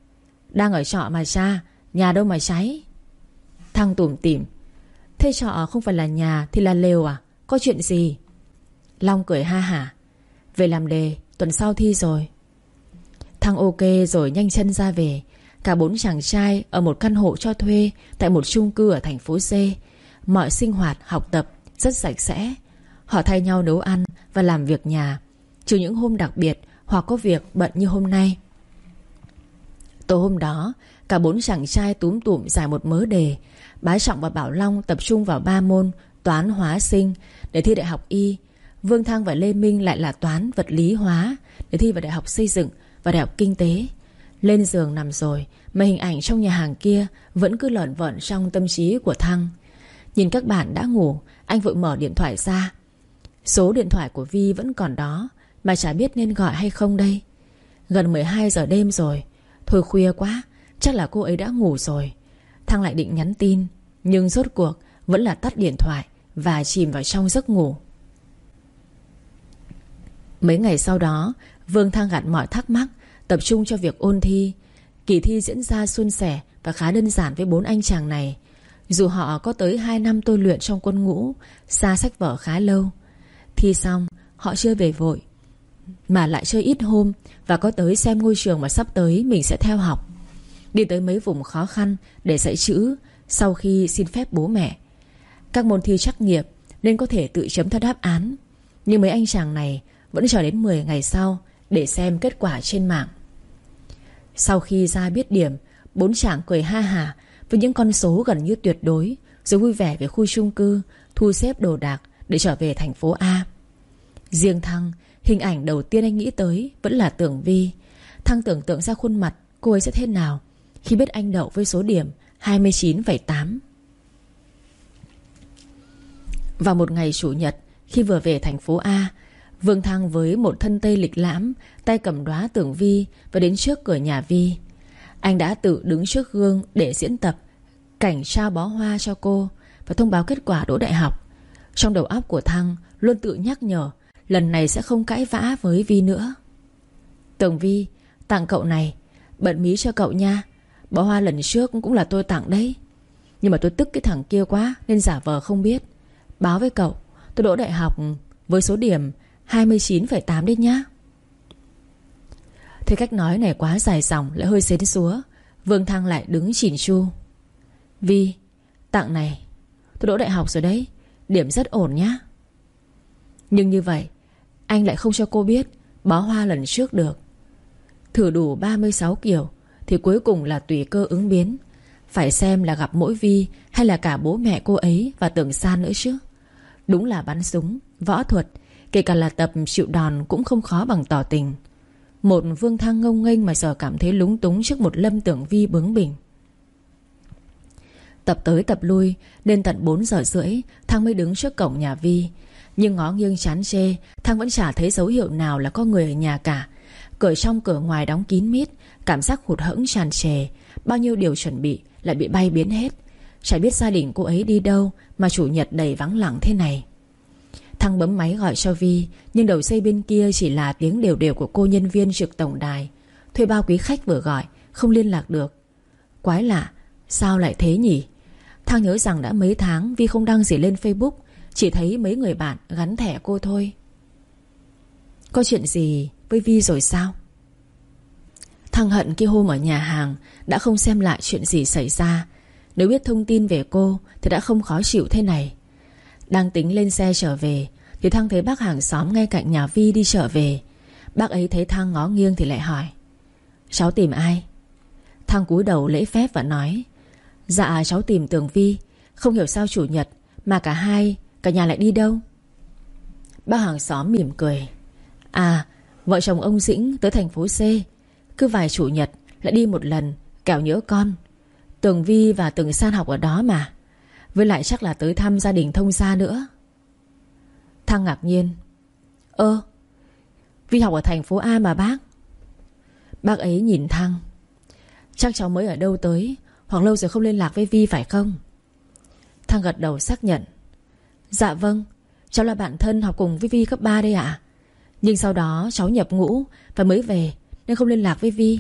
Đang ở trọ mà cha Nhà đâu mà cháy? Thăng tủm tỉm. Thế trọ không phải là nhà thì là lều à? Có chuyện gì? Long cười ha hả. Về làm đề tuần sau thi rồi. Thăng ok rồi nhanh chân ra về. Cả bốn chàng trai ở một căn hộ cho thuê Tại một chung cư ở thành phố C. Mọi sinh hoạt, học tập Rất sạch sẽ. Họ thay nhau nấu ăn và làm việc nhà. Trừ những hôm đặc biệt Hoặc có việc bận như hôm nay Tối hôm đó, Cả bốn chàng trai túm tụm giải một mớ đề. Bá Trọng và Bảo Long tập trung vào ba môn, Toán, hóa, sinh. Để thi đại học y, Vương Thăng và Lê Minh lại là toán, vật lý, hóa. Để thi vào đại học xây dựng Và đại học kinh tế. Lên giường nằm rồi, Mà hình ảnh trong nhà hàng kia Vẫn cứ lởn vởn trong tâm trí của Thăng. Nhìn các bạn đã ngủ, Anh vội mở điện thoại ra. Số điện thoại của Vi vẫn còn đó, Mà chả biết nên gọi hay không đây. Gần 12 giờ đêm rồi Thôi khuya quá, Chắc là cô ấy đã ngủ rồi. Thăng lại định nhắn tin, Nhưng rốt cuộc vẫn là tắt điện thoại Và chìm vào trong giấc ngủ. Mấy ngày sau đó, Vương Thăng gạt mọi thắc mắc, Tập trung cho việc ôn thi. Kỳ thi diễn ra suôn sẻ Và khá đơn giản với bốn anh chàng này. Dù họ có tới 2 năm tôi luyện trong quân ngũ, Xa sách vở khá lâu. Thi xong, họ chưa về vội. Mà lại chơi ít hôm Và có tới xem ngôi trường mà sắp tới Mình sẽ theo học. Đi tới mấy vùng khó khăn để dạy chữ Sau khi xin phép bố mẹ. Các môn thi trắc nghiệp Nên có thể tự chấm theo đáp án. Nhưng mấy anh chàng này Vẫn chờ đến 10 ngày sau Để xem kết quả trên mạng. Sau khi ra biết điểm, Bốn chàng cười ha hà Với những con số gần như tuyệt đối, Rồi vui vẻ về khu chung cư, Thu xếp đồ đạc để trở về thành phố A. Riêng Thăng Hình ảnh đầu tiên anh nghĩ tới Vẫn là Tưởng Vi. Thăng tưởng tượng ra khuôn mặt cô ấy sẽ thế nào? Khi biết anh đậu với số điểm 29,8 Vào một ngày chủ nhật Khi vừa về thành phố A Vương Thăng với một thân tây lịch lãm Tay cầm đóa tưởng Vi Và đến trước cửa nhà Vi. Anh đã tự đứng trước gương để diễn tập Cảnh trao bó hoa cho cô Và thông báo kết quả đỗ đại học. Trong đầu óc của Thăng Luôn tự nhắc nhở Lần này sẽ không cãi vã với Vi nữa. Tường Vi Tặng cậu này Bận mí cho cậu nha. Bó hoa lần trước cũng là tôi tặng đấy. Nhưng mà tôi tức cái thằng kia quá Nên giả vờ không biết. Báo với cậu Tôi đỗ đại học với số điểm 29,8 đấy nhá. Thế cách nói này quá dài dòng Lại hơi xến xúa. Vương Thăng lại đứng chỉn chu. Vi Tặng này Tôi đỗ đại học rồi đấy Điểm rất ổn nhá. Nhưng như vậy anh lại không cho cô biết Bó hoa lần trước được. Thử đủ 36 kiểu Thì cuối cùng là tùy cơ ứng biến. Phải xem là gặp mỗi Vi Hay là cả bố mẹ cô ấy Và tưởng san nữa chứ. Đúng là bắn súng, võ thuật Kể cả là tập chịu đòn cũng không khó bằng tỏ tình. Một vương thang ngông nghênh Mà giờ cảm thấy lúng túng trước một lâm tưởng Vi bướng bỉnh. Tập tới tập lui Đến tận 4 giờ rưỡi Thăng mới đứng trước cổng nhà Vi nhưng ngó nghiêng chán chê Thăng vẫn chả thấy dấu hiệu nào là có người ở nhà cả. Cửa trong cửa ngoài đóng kín mít, Cảm giác hụt hẫng tràn trề. Bao nhiêu điều chuẩn bị lại bị bay biến hết. Chả biết gia đình cô ấy đi đâu Mà chủ nhật đầy vắng lặng thế này. Thăng bấm máy gọi cho Vi, Nhưng đầu dây bên kia chỉ là tiếng đều đều của cô nhân viên trực tổng đài. Thuê bao quý khách vừa gọi, Không liên lạc được. Quái lạ, Sao lại thế nhỉ? Thang nhớ rằng đã mấy tháng Vi không đăng gì lên Facebook chỉ thấy mấy người bạn gắn thẻ cô thôi. Có chuyện gì với Vi rồi sao? Thằng hận kia hôm ở nhà hàng Đã không xem lại chuyện gì xảy ra. Nếu biết thông tin về cô Thì đã không khó chịu thế này. Đang tính lên xe trở về Thì Thăng thấy bác hàng xóm ngay cạnh nhà Vi đi trở về. Bác ấy thấy Thăng ngó nghiêng thì lại hỏi, Cháu tìm ai? Thăng cúi đầu lễ phép và nói Dạ cháu tìm Tường Vi. Không hiểu sao chủ nhật Mà cả hai Cả nhà lại đi đâu? Bác hàng xóm mỉm cười. À vợ chồng ông Dĩnh tới thành phố C. Cứ vài chủ nhật lại đi một lần, Kẻo nhớ con. Tường Vi và Tường San học ở đó mà. Với lại chắc là tới thăm gia đình thông gia nữa. Thăng ngạc nhiên. Ơ, Vi học ở thành phố A mà bác. Bác ấy nhìn Thăng. Chắc cháu mới ở đâu tới, hoặc lâu rồi không liên lạc với Vi phải không? Thăng gật đầu xác nhận. Dạ vâng Cháu là bạn thân học cùng với Vi cấp 3 đây ạ. Nhưng sau đó cháu nhập ngũ Và mới về, Nên không liên lạc với Vi.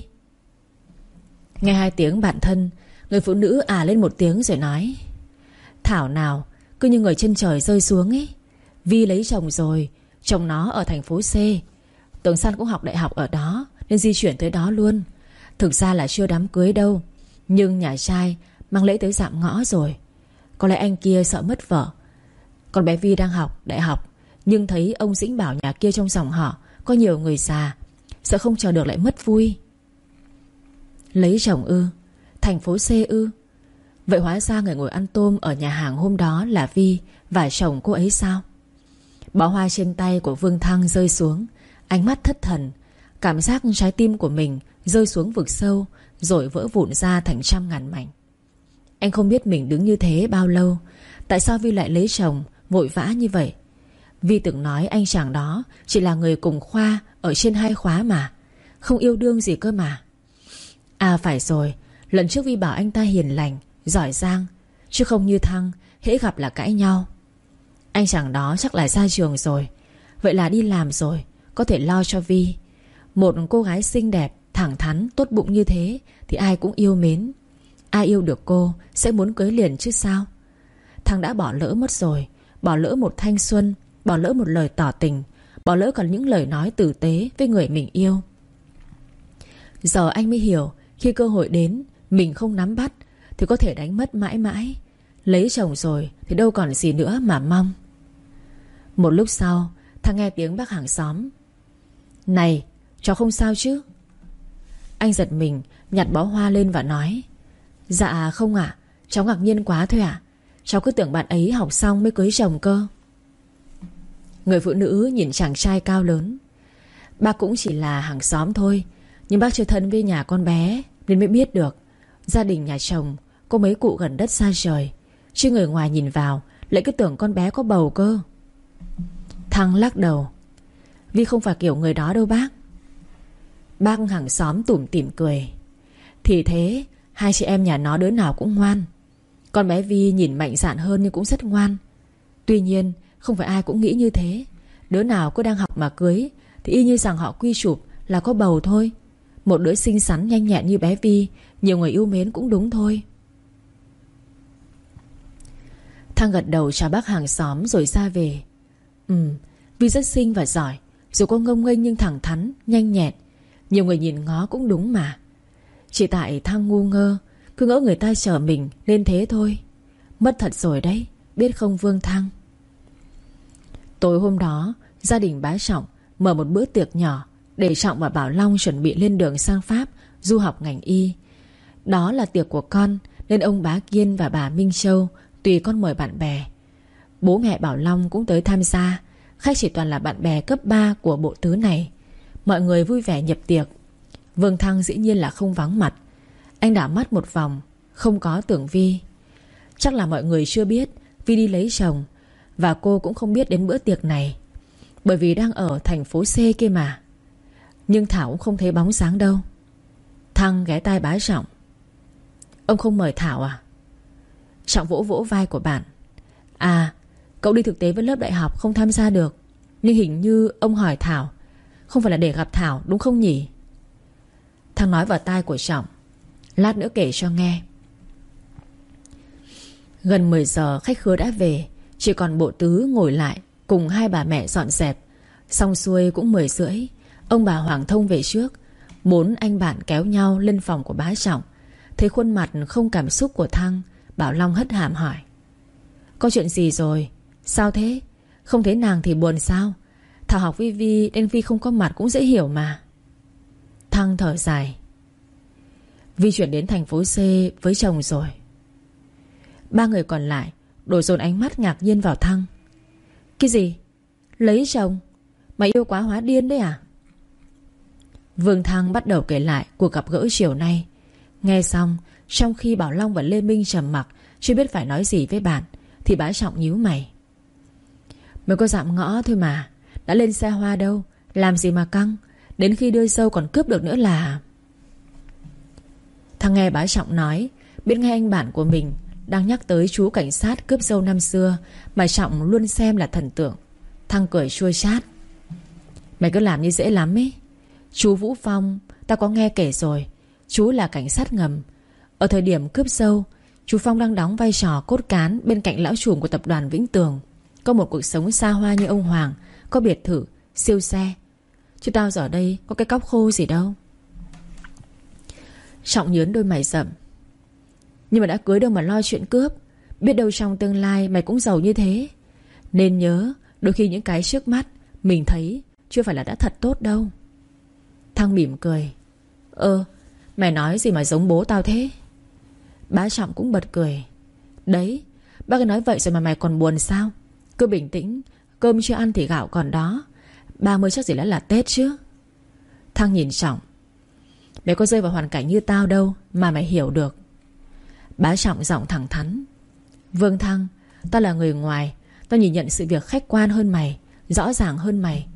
Nghe hai tiếng bạn thân, Người phụ nữ à lên một tiếng rồi nói, Thảo nào, Cứ như người trên trời rơi xuống ấy. Vi lấy chồng rồi, Chồng nó ở thành phố C. Tường San cũng học đại học ở đó, Nên di chuyển tới đó luôn. Thực ra là chưa đám cưới đâu, nhưng nhà trai Mang lễ tới dạm ngõ rồi. Có lẽ anh kia sợ mất vợ còn bé Vi đang học đại học, Nhưng thấy ông Dĩnh bảo nhà kia trong dòng họ Có nhiều người già, Sợ không chờ được lại mất vui. Lấy chồng ư, Thành phố C ư. Vậy hóa ra người ngồi ăn tôm ở nhà hàng hôm đó là Vi Và chồng cô ấy sao? Bó hoa trên tay của Vương Thăng rơi xuống, Ánh mắt thất thần, Cảm giác trái tim của mình Rơi xuống vực sâu, Rồi vỡ vụn ra thành trăm ngàn mảnh. Anh không biết mình đứng như thế bao lâu, Tại sao Vi lại lấy chồng Vội vã như vậy. Vi từng nói anh chàng đó Chỉ là người cùng khoa Ở trên hai khóa mà Không yêu đương gì cơ mà. À phải rồi Lần trước Vi bảo anh ta hiền lành Giỏi giang Chứ không như Thăng Hễ gặp là cãi nhau. Anh chàng đó chắc là ra trường rồi Vậy là đi làm rồi Có thể lo cho Vi. Một cô gái xinh đẹp Thẳng thắn, tốt bụng như thế Thì ai cũng yêu mến. Ai yêu được cô Sẽ muốn cưới liền chứ sao? Thằng đã bỏ lỡ mất rồi Bỏ lỡ một thanh xuân, Bỏ lỡ một lời tỏ tình, Bỏ lỡ còn những lời nói tử tế với người mình yêu. Giờ anh mới hiểu, Khi cơ hội đến, Mình không nắm bắt, Thì có thể đánh mất mãi mãi. Lấy chồng rồi, thì đâu còn gì nữa mà mong. Một lúc sau, Thằng nghe tiếng bác hàng xóm. Này, cháu không sao chứ? Anh giật mình, Nhặt bó hoa lên và nói. Dạ không ạ, Cháu ngạc nhiên quá thôi ạ. Cháu cứ tưởng bạn ấy học xong mới cưới chồng cơ. Người phụ nữ nhìn chàng trai cao lớn. Bác cũng chỉ là hàng xóm thôi, Nhưng bác chơi thân với nhà con bé Nên mới biết được Gia đình nhà chồng Có mấy cụ gần đất xa trời. Chứ người ngoài nhìn vào Lại cứ tưởng con bé có bầu cơ. Thăng lắc đầu. Vi không phải kiểu người đó đâu bác. Bác hàng xóm tủm tỉm cười. Thì thế, Hai chị em nhà nó đứa nào cũng ngoan. Con bé Vi nhìn mạnh dạn hơn nhưng cũng rất ngoan. Tuy nhiên, không phải ai cũng nghĩ như thế. Đứa nào cứ đang học mà cưới, Thì y như rằng họ quy chụp là có bầu thôi. Một đứa xinh xắn nhanh nhẹn như bé Vi, Nhiều người yêu mến cũng đúng thôi. Thăng gật đầu chào bác hàng xóm rồi ra về. Ừ Vi rất xinh và giỏi, Dù có ngông nghênh nhưng thẳng thắn, Nhanh nhẹn. Nhiều người nhìn ngó cũng đúng mà. Chỉ tại Thăng ngu ngơ cứ ngỡ người ta chở mình lên thế thôi. Mất thật rồi đấy, Biết không Vương Thăng? Tối hôm đó, Gia đình bá Trọng Mở một bữa tiệc nhỏ Để Trọng và Bảo Long chuẩn bị lên đường sang Pháp Du học ngành y. Đó là tiệc của con Nên ông bá Kiên và bà Minh Châu Tùy con mời bạn bè. Bố mẹ Bảo Long cũng tới tham gia. Khách chỉ toàn là bạn bè cấp 3 của bộ tứ này. Mọi người vui vẻ nhập tiệc. Vương Thăng dĩ nhiên là không vắng mặt. Anh đảo mắt một vòng, Không có tưởng Vi. Chắc là mọi người chưa biết, Vi đi lấy chồng, và cô cũng không biết đến bữa tiệc này, Bởi vì đang ở thành phố C kia mà. Nhưng Thảo cũng không thấy bóng sáng đâu. Thăng ghé tai bái Trọng. Ông không mời Thảo à? Trọng vỗ vỗ vai của bạn. À Cậu đi thực tế với lớp đại học không tham gia được. Nhưng hình như ông hỏi Thảo, Không phải là để gặp Thảo, đúng không nhỉ? Thăng nói vào tai của Trọng. Lát nữa kể cho nghe. Gần 10 giờ, khách khứa đã về. Chỉ còn bộ tứ ngồi lại, Cùng hai bà mẹ dọn dẹp. Xong xuôi cũng mười rưỡi, Ông bà Hoàng Thông về trước. Bốn anh bạn kéo nhau lên phòng của bá Trọng. Thấy khuôn mặt không cảm xúc của Thăng, Bảo Long hất hàm hỏi. Có chuyện gì rồi? Sao thế? Không thấy nàng thì buồn sao? Thảo học Vi Vi nên Vi không có mặt cũng dễ hiểu mà. Thăng thở dài. Vi chuyển đến thành phố C với chồng rồi Ba người còn lại Đổ dồn ánh mắt ngạc nhiên vào Thăng Cái gì? Lấy chồng? mà yêu quá hóa điên đấy à? Vương Thăng bắt đầu kể lại cuộc gặp gỡ chiều nay Nghe xong, Trong khi Bảo Long và Lê Minh trầm mặc, Chưa biết phải nói gì với bạn, Thì bá trọng nhíu mày Mới có dạm ngõ thôi mà, Đã lên xe hoa đâu, Làm gì mà căng, Đến khi đưa sâu còn cướp được nữa là Thằng nghe bá trọng nói Biết nghe anh bạn của mình đang nhắc tới chú cảnh sát cướp dâu năm xưa Mà Trọng luôn xem là thần tượng. Thăng cười chua chát. Mày cứ làm như dễ lắm ấy. Chú Vũ Phong Tao có nghe kể rồi. Chú là cảnh sát ngầm. Ở thời điểm cướp dâu Chú Phong đang đóng vai trò cốt cán Bên cạnh lão trùm của tập đoàn Vĩnh Tường. Có một cuộc sống xa hoa như ông Hoàng Có biệt thự, siêu xe. Chứ tao giờ đây có cái cóc khô gì đâu. Trọng nhớn đôi mày rậm. Nhưng mà đã cưới đâu mà lo chuyện cướp. Biết đâu trong tương lai mày cũng giàu như thế. Nên nhớ, Đôi khi những cái trước mắt Mình thấy chưa phải là đã thật tốt đâu. Thăng mỉm cười. Ơ, Mày nói gì mà giống bố tao thế? Bá Trọng cũng bật cười. Đấy, Bác ấy nói vậy rồi mà mày còn buồn sao? Cứ bình tĩnh, Cơm chưa ăn thì gạo còn đó. 30 chắc gì đã là Tết chứ. Thăng nhìn Trọng. Mày có rơi vào hoàn cảnh như tao đâu, Mà mày hiểu được. Bá Trọng giọng thẳng thắn. Vương Thăng, Tao là người ngoài, Tao nhìn nhận sự việc khách quan hơn mày, Rõ ràng hơn mày.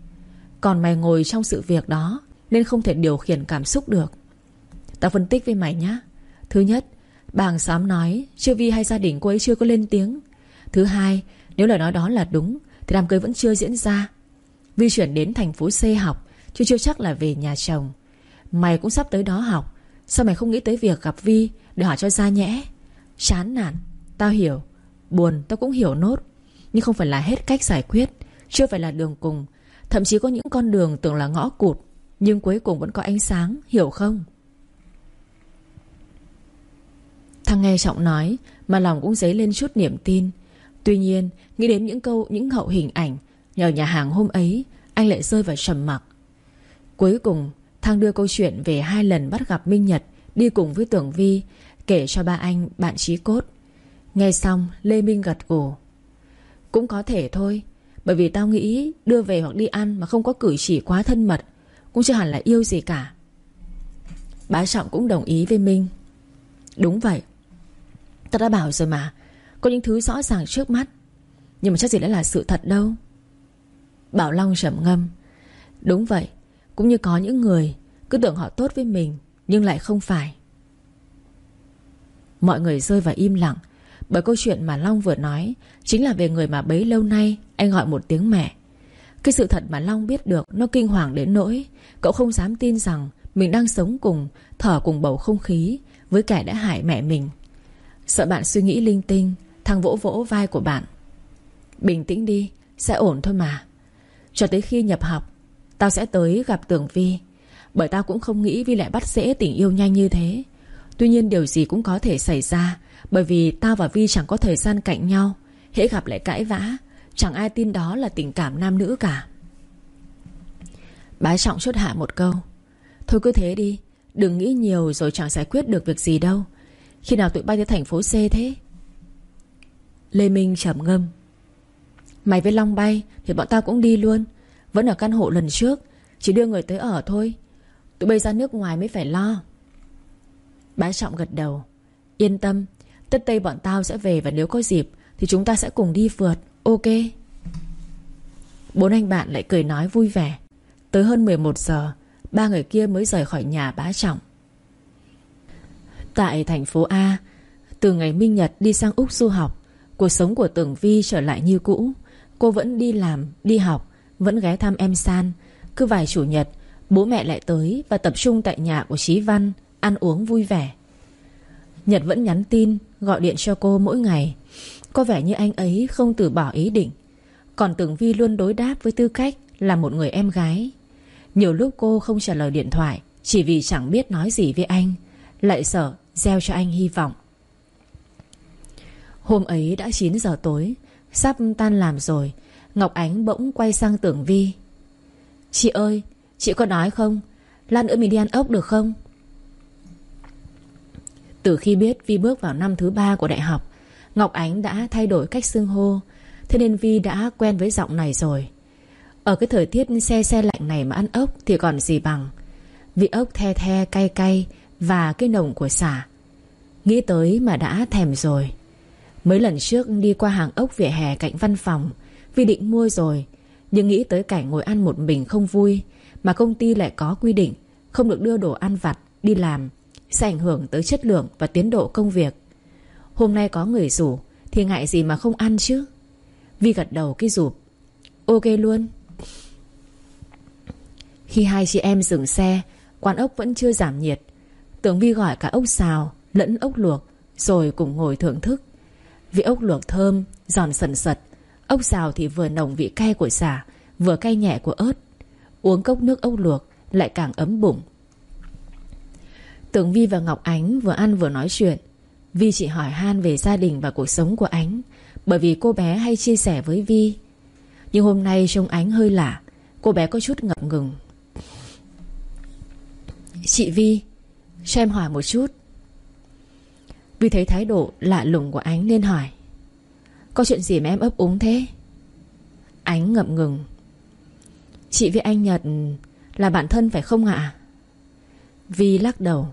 Còn mày ngồi trong sự việc đó, Nên không thể điều khiển cảm xúc được. Tao phân tích với mày nhé Thứ nhất, Bà hàng xóm nói Chưa Vi hay gia đình cô ấy chưa có lên tiếng. Thứ hai, Nếu lời nói đó là đúng, Thì đám cưới vẫn chưa diễn ra. Vi chuyển đến thành phố C học, Chứ chưa chắc là về nhà chồng. Mày cũng sắp tới đó học. Sao mày không nghĩ tới việc gặp Vi Để hỏi cho ra nhẽ? Chán nản. Tao hiểu. Buồn, tao cũng hiểu nốt. Nhưng không phải là hết cách giải quyết. Chưa phải là đường cùng. Thậm chí có những con đường tưởng là ngõ cụt, Nhưng cuối cùng vẫn có ánh sáng, Hiểu không? Thằng nghe Trọng nói, Mà lòng cũng dấy lên chút niềm tin. Tuy nhiên, Nghĩ đến những câu, Những hậu hình ảnh Nhờ nhà hàng hôm ấy, Anh lại rơi vào trầm mặc. Cuối cùng Thăng đưa câu chuyện về hai lần bắt gặp Minh Nhật Đi cùng với Tưởng Vi, Kể cho ba anh bạn trí cốt. Nghe xong, Lê Minh gật gù. Cũng có thể thôi, Bởi vì tao nghĩ đưa về hoặc đi ăn Mà không có cử chỉ quá thân mật Cũng chưa hẳn là yêu gì cả. Bá Trọng cũng đồng ý với Minh. Đúng vậy. Tao đã bảo rồi mà, Có những thứ rõ ràng trước mắt, Nhưng mà chắc gì đã là sự thật đâu. Bảo Long trầm ngâm. Đúng vậy cũng như có những người Cứ tưởng họ tốt với mình, Nhưng lại không phải. Mọi người rơi vào im lặng, Bởi câu chuyện mà Long vừa nói Chính là về người mà bấy lâu nay Anh gọi một tiếng mẹ. Cái sự thật mà Long biết được Nó kinh hoàng đến nỗi Cậu không dám tin rằng Mình đang sống cùng, Thở cùng bầu không khí Với kẻ đã hại mẹ mình. Sợ bạn suy nghĩ linh tinh, Thằng vỗ vỗ vai của bạn. Bình tĩnh đi, Sẽ ổn thôi mà. Cho tới khi nhập học Tao sẽ tới gặp Tưởng Vi. Bởi tao cũng không nghĩ Vi lại bắt dễ tình yêu nhanh như thế. Tuy nhiên điều gì cũng có thể xảy ra, Bởi vì tao và Vi chẳng có thời gian cạnh nhau. Hễ gặp lại cãi vã, Chẳng ai tin đó là tình cảm nam nữ cả. Bái Trọng chốt hạ một câu. Thôi cứ thế đi, Đừng nghĩ nhiều rồi chẳng giải quyết được việc gì đâu. Khi nào tụi bay tới thành phố C thế? Lê Minh trầm ngâm. Mày với Long bay Thì bọn tao cũng đi luôn. Vẫn ở căn hộ lần trước Chỉ đưa người tới ở thôi. Tụi bây ra nước ngoài mới phải lo. Bá Trọng gật đầu. Yên tâm Tất Tây bọn tao sẽ về và nếu có dịp Thì chúng ta sẽ cùng đi phượt Ok? Bốn anh bạn lại cười nói vui vẻ. Tới hơn 11 giờ Ba người kia mới rời khỏi nhà bá trọng. Tại thành phố A Từ ngày Minh Nhật đi sang Úc du học Cuộc sống của Tưởng Vi trở lại như cũ. Cô vẫn đi làm, đi học. Vẫn ghé thăm em San. Cứ vài chủ nhật, Bố mẹ lại tới và tập trung tại nhà của Chí Văn, Ăn uống vui vẻ. Nhật vẫn nhắn tin, Gọi điện cho cô mỗi ngày. Có vẻ như anh ấy không từ bỏ ý định. Còn Tường Vi luôn đối đáp với tư cách Là một người em gái. Nhiều lúc cô không trả lời điện thoại, Chỉ vì chẳng biết nói gì với anh, Lại sợ gieo cho anh hy vọng. Hôm ấy đã 9 giờ tối, Sắp tan làm rồi Ngọc Ánh bỗng quay sang Tưởng Vi. Chị ơi, Chị có nói không? Lát nữa mình đi ăn ốc được không? Từ khi biết Vi bước vào năm thứ ba của đại học, Ngọc Ánh đã thay đổi cách xưng hô, Thế nên Vi đã quen với giọng này rồi. Ở cái thời tiết xe xe lạnh này mà ăn ốc Thì còn gì bằng. Vị ốc the the, cay cay Và cái nồng của xả. Nghĩ tới mà đã thèm rồi. Mấy lần trước đi qua hàng ốc vỉa hè cạnh văn phòng Vi định mua rồi Nhưng nghĩ tới cảnh ngồi ăn một mình không vui Mà công ty lại có quy định Không được đưa đồ ăn vặt đi làm Sẽ ảnh hưởng tới chất lượng và tiến độ công việc. Hôm nay có người rủ Thì ngại gì mà không ăn chứ? Vi gật đầu cái rụp. Ok luôn. Khi hai chị em dừng xe Quán ốc vẫn chưa giảm nhiệt. Tưởng Vi gọi cả ốc xào Lẫn ốc luộc Rồi cùng ngồi thưởng thức. Vị ốc luộc thơm, giòn sần sật Ốc xào thì vừa nồng vị cay của xả Vừa cay nhẹ của ớt. Uống cốc nước ốc luộc, Lại càng ấm bụng. Tường Vi và Ngọc Ánh vừa ăn vừa nói chuyện. Vi chỉ hỏi Han về gia đình và cuộc sống của Ánh, Bởi vì cô bé hay chia sẻ với Vi. Nhưng hôm nay trông Ánh hơi lạ, Cô bé có chút ngập ngừng. Chị Vi, Cho em hỏi một chút. Vi thấy thái độ lạ lùng của Ánh nên hỏi. Có chuyện gì mà em ấp úng thế? Ánh ngậm ngừng. Chị với anh Nhật Là bạn thân phải không ạ? Vi lắc đầu.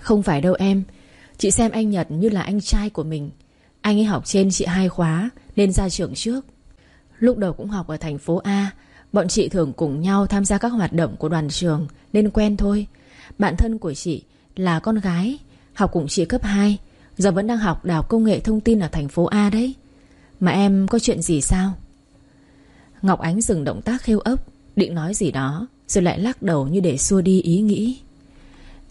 Không phải đâu em. Chị xem anh Nhật như là anh trai của mình. Anh ấy học trên chị hai khóa Nên ra trường trước. Lúc đầu cũng học ở thành phố A. Bọn chị thường cùng nhau tham gia các hoạt động của đoàn trường Nên quen thôi. Bạn thân của chị là con gái, Học cùng chị cấp 2 Giờ vẫn đang học đào công nghệ thông tin ở thành phố A đấy. Mà em có chuyện gì sao? Ngọc Ánh dừng động tác khêu ấp Định nói gì đó, Rồi lại lắc đầu như để xua đi ý nghĩ.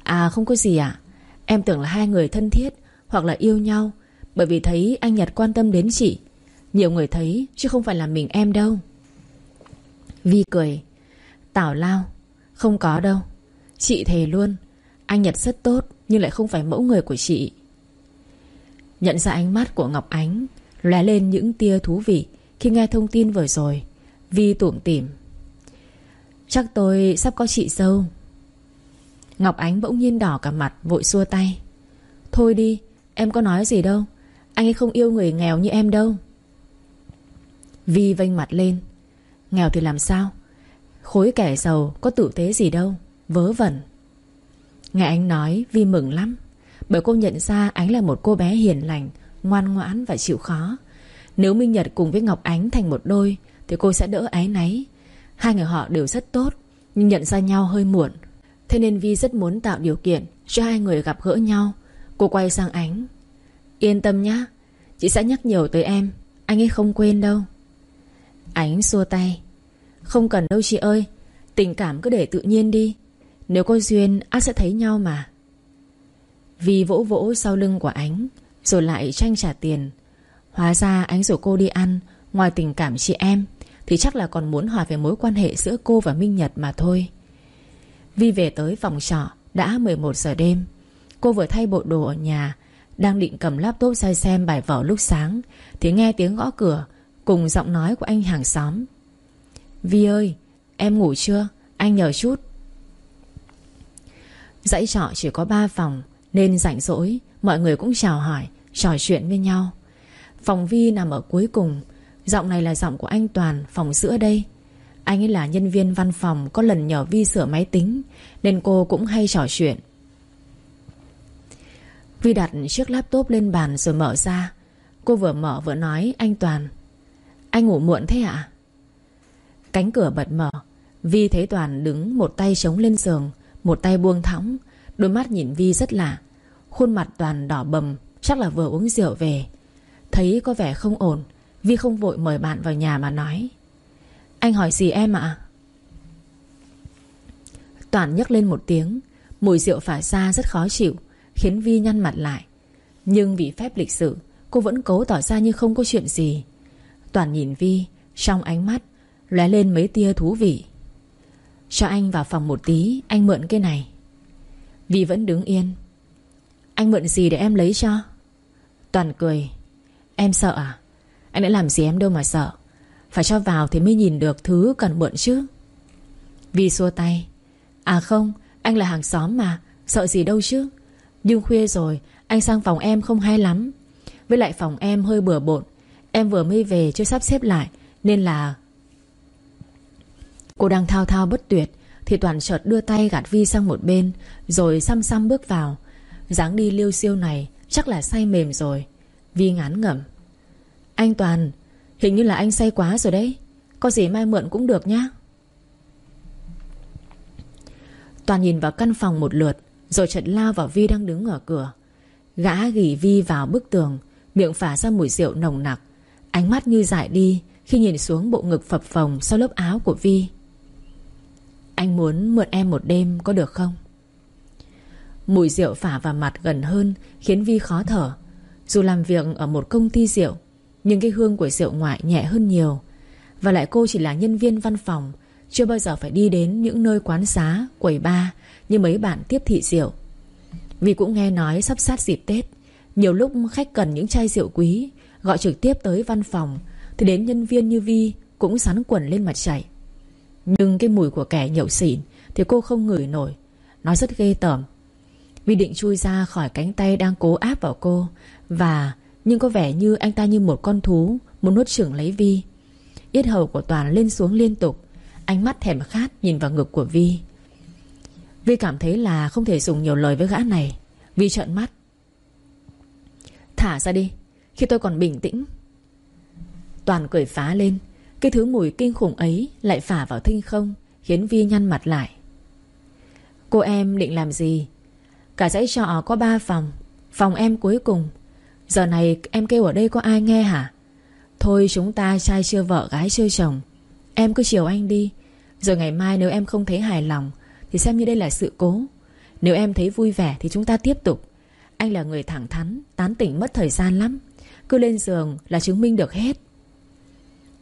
À không có gì ạ. Em tưởng là hai người thân thiết Hoặc là yêu nhau, Bởi vì thấy anh Nhật quan tâm đến chị. Nhiều người thấy, chứ không phải là mình em đâu. Vi cười. Tảo lao, Không có đâu. Chị thề luôn, Anh Nhật rất tốt, Nhưng lại không phải mẫu người của chị. Nhận ra ánh mắt của Ngọc Ánh, lóe lên những tia thú vị Khi nghe thông tin vừa rồi, Vi tủm tỉm. Chắc tôi sắp có chị dâu. Ngọc Ánh bỗng nhiên đỏ cả mặt, Vội xua tay. Thôi đi, em có nói gì đâu, Anh ấy không yêu người nghèo như em đâu. Vi vênh mặt lên. Nghèo thì làm sao? Khối kẻ giàu có tử tế gì đâu, Vớ vẩn. Nghe anh nói, Vi mừng lắm. Bởi cô nhận ra ánh là một cô bé hiền lành, Ngoan ngoãn và chịu khó. Nếu Minh Nhật cùng với Ngọc Ánh thành một đôi, Thì cô sẽ đỡ ái náy. Hai người họ đều rất tốt, Nhưng nhận ra nhau hơi muộn. Thế nên Vi rất muốn tạo điều kiện Cho hai người gặp gỡ nhau. Cô quay sang Ánh. Yên tâm nhá, Chị sẽ nhắc nhiều tới em. Anh ấy không quên đâu. Ánh xua tay. Không cần đâu chị ơi, Tình cảm cứ để tự nhiên đi. Nếu có duyên, ác sẽ thấy nhau mà. Vi vỗ vỗ sau lưng của Ánh, Rồi lại tranh trả tiền. Hóa ra Ánh rủ cô đi ăn, Ngoài tình cảm chị em, Thì chắc là còn muốn hỏi về mối quan hệ giữa cô và Minh Nhật mà thôi. Vi về tới phòng trọ, Đã 11 giờ đêm. Cô vừa thay bộ đồ ở nhà, Đang định cầm laptop ra xem bài vở lúc sáng, Thì nghe tiếng gõ cửa, Cùng giọng nói của anh hàng xóm. Vi ơi, Em ngủ chưa? Anh nhờ chút. Dãy trọ chỉ có 3 phòng nên rảnh rỗi, Mọi người cũng chào hỏi, Trò chuyện với nhau. Phòng Vi nằm ở cuối cùng. Giọng này là giọng của anh Toàn, Phòng giữa đây. Anh ấy là nhân viên văn phòng, Có lần nhờ Vi sửa máy tính, Nên cô cũng hay trò chuyện. Vi đặt chiếc laptop lên bàn rồi mở ra. Cô vừa mở vừa nói, Anh Toàn, Anh ngủ muộn thế ạ? Cánh cửa bật mở. Vi thấy Toàn đứng một tay chống lên giường, Một tay buông thõng. Đôi mắt nhìn Vi rất lạ. Khuôn mặt Toàn đỏ bầm, Chắc là vừa uống rượu về. Thấy có vẻ không ổn, Vi không vội mời bạn vào nhà mà nói. Anh hỏi gì em ạ? Toàn nhấc lên một tiếng, Mùi rượu phả ra rất khó chịu, Khiến Vi nhăn mặt lại. Nhưng vì phép lịch sự, Cô vẫn cố tỏ ra như không có chuyện gì. Toàn nhìn Vi, Trong ánh mắt lóe lên mấy tia thú vị. Cho anh vào phòng một tí, Anh mượn cái này. Vi vẫn đứng yên anh mượn gì để em lấy cho? Toàn cười. Em sợ à? Anh đã làm gì em đâu mà sợ. Phải cho vào thì mới nhìn được thứ cần mượn chứ. Vi xua tay. À không, Anh là hàng xóm mà. Sợ gì đâu chứ. Nhưng khuya rồi, Anh sang phòng em không hay lắm. Với lại phòng em hơi bừa bộn. Em vừa mới về chưa sắp xếp lại, Nên là Cô đang thao thao bất tuyệt, Thì Toàn chợt đưa tay gạt Vi sang một bên, Rồi xăm xăm bước vào dáng đi liêu siêu này Chắc là say mềm rồi. Vi ngán ngẩm. Anh Toàn, Hình như là anh say quá rồi đấy. Có gì mai mượn cũng được nhá. Toàn nhìn vào căn phòng một lượt, Rồi chợt lao vào Vi đang đứng ở cửa. Gã gỉ Vi vào bức tường, Miệng phả ra mùi rượu nồng nặc. Ánh mắt như dại đi Khi nhìn xuống bộ ngực phập phồng Sau lớp áo của Vi. Anh muốn mượn em một đêm có được không? Mùi rượu phả vào mặt gần hơn, Khiến Vi khó thở. Dù làm việc ở một công ty rượu, Nhưng cái hương của rượu ngoại nhẹ hơn nhiều. Và lại cô chỉ là nhân viên văn phòng, Chưa bao giờ phải đi đến những nơi quán xá, Quầy bar Như mấy bạn tiếp thị rượu. Vì cũng nghe nói sắp sát dịp Tết, Nhiều lúc khách cần những chai rượu quý, Gọi trực tiếp tới văn phòng, Thì đến nhân viên như Vi Cũng sắn quần lên mặt chạy. Nhưng cái mùi của kẻ nhậu xỉn Thì cô không ngửi nổi, Nó rất ghê tởm. Vi định chui ra khỏi cánh tay đang cố áp vào cô. Và, Nhưng có vẻ như anh ta như một con thú, Muốn nuốt chửng lấy Vi. Yết hầu của Toàn lên xuống liên tục. Ánh mắt thèm khát nhìn vào ngực của Vi. Vi cảm thấy là không thể dùng nhiều lời với gã này. Vi trợn mắt. Thả ra đi, Khi tôi còn bình tĩnh. Toàn cười phá lên. Cái thứ mùi kinh khủng ấy lại phả vào thinh không, Khiến Vi nhăn mặt lại. Cô em định làm gì? Cả dãy trọ có ba phòng Phòng em cuối cùng. Giờ này em kêu ở đây có ai nghe hả? Thôi chúng ta trai chưa vợ, gái chưa chồng. Em cứ chiều anh đi. Rồi ngày mai nếu em không thấy hài lòng, Thì xem như đây là sự cố. Nếu em thấy vui vẻ, thì chúng ta tiếp tục. Anh là người thẳng thắn, Tán tỉnh mất thời gian lắm. Cứ lên giường là chứng minh được hết.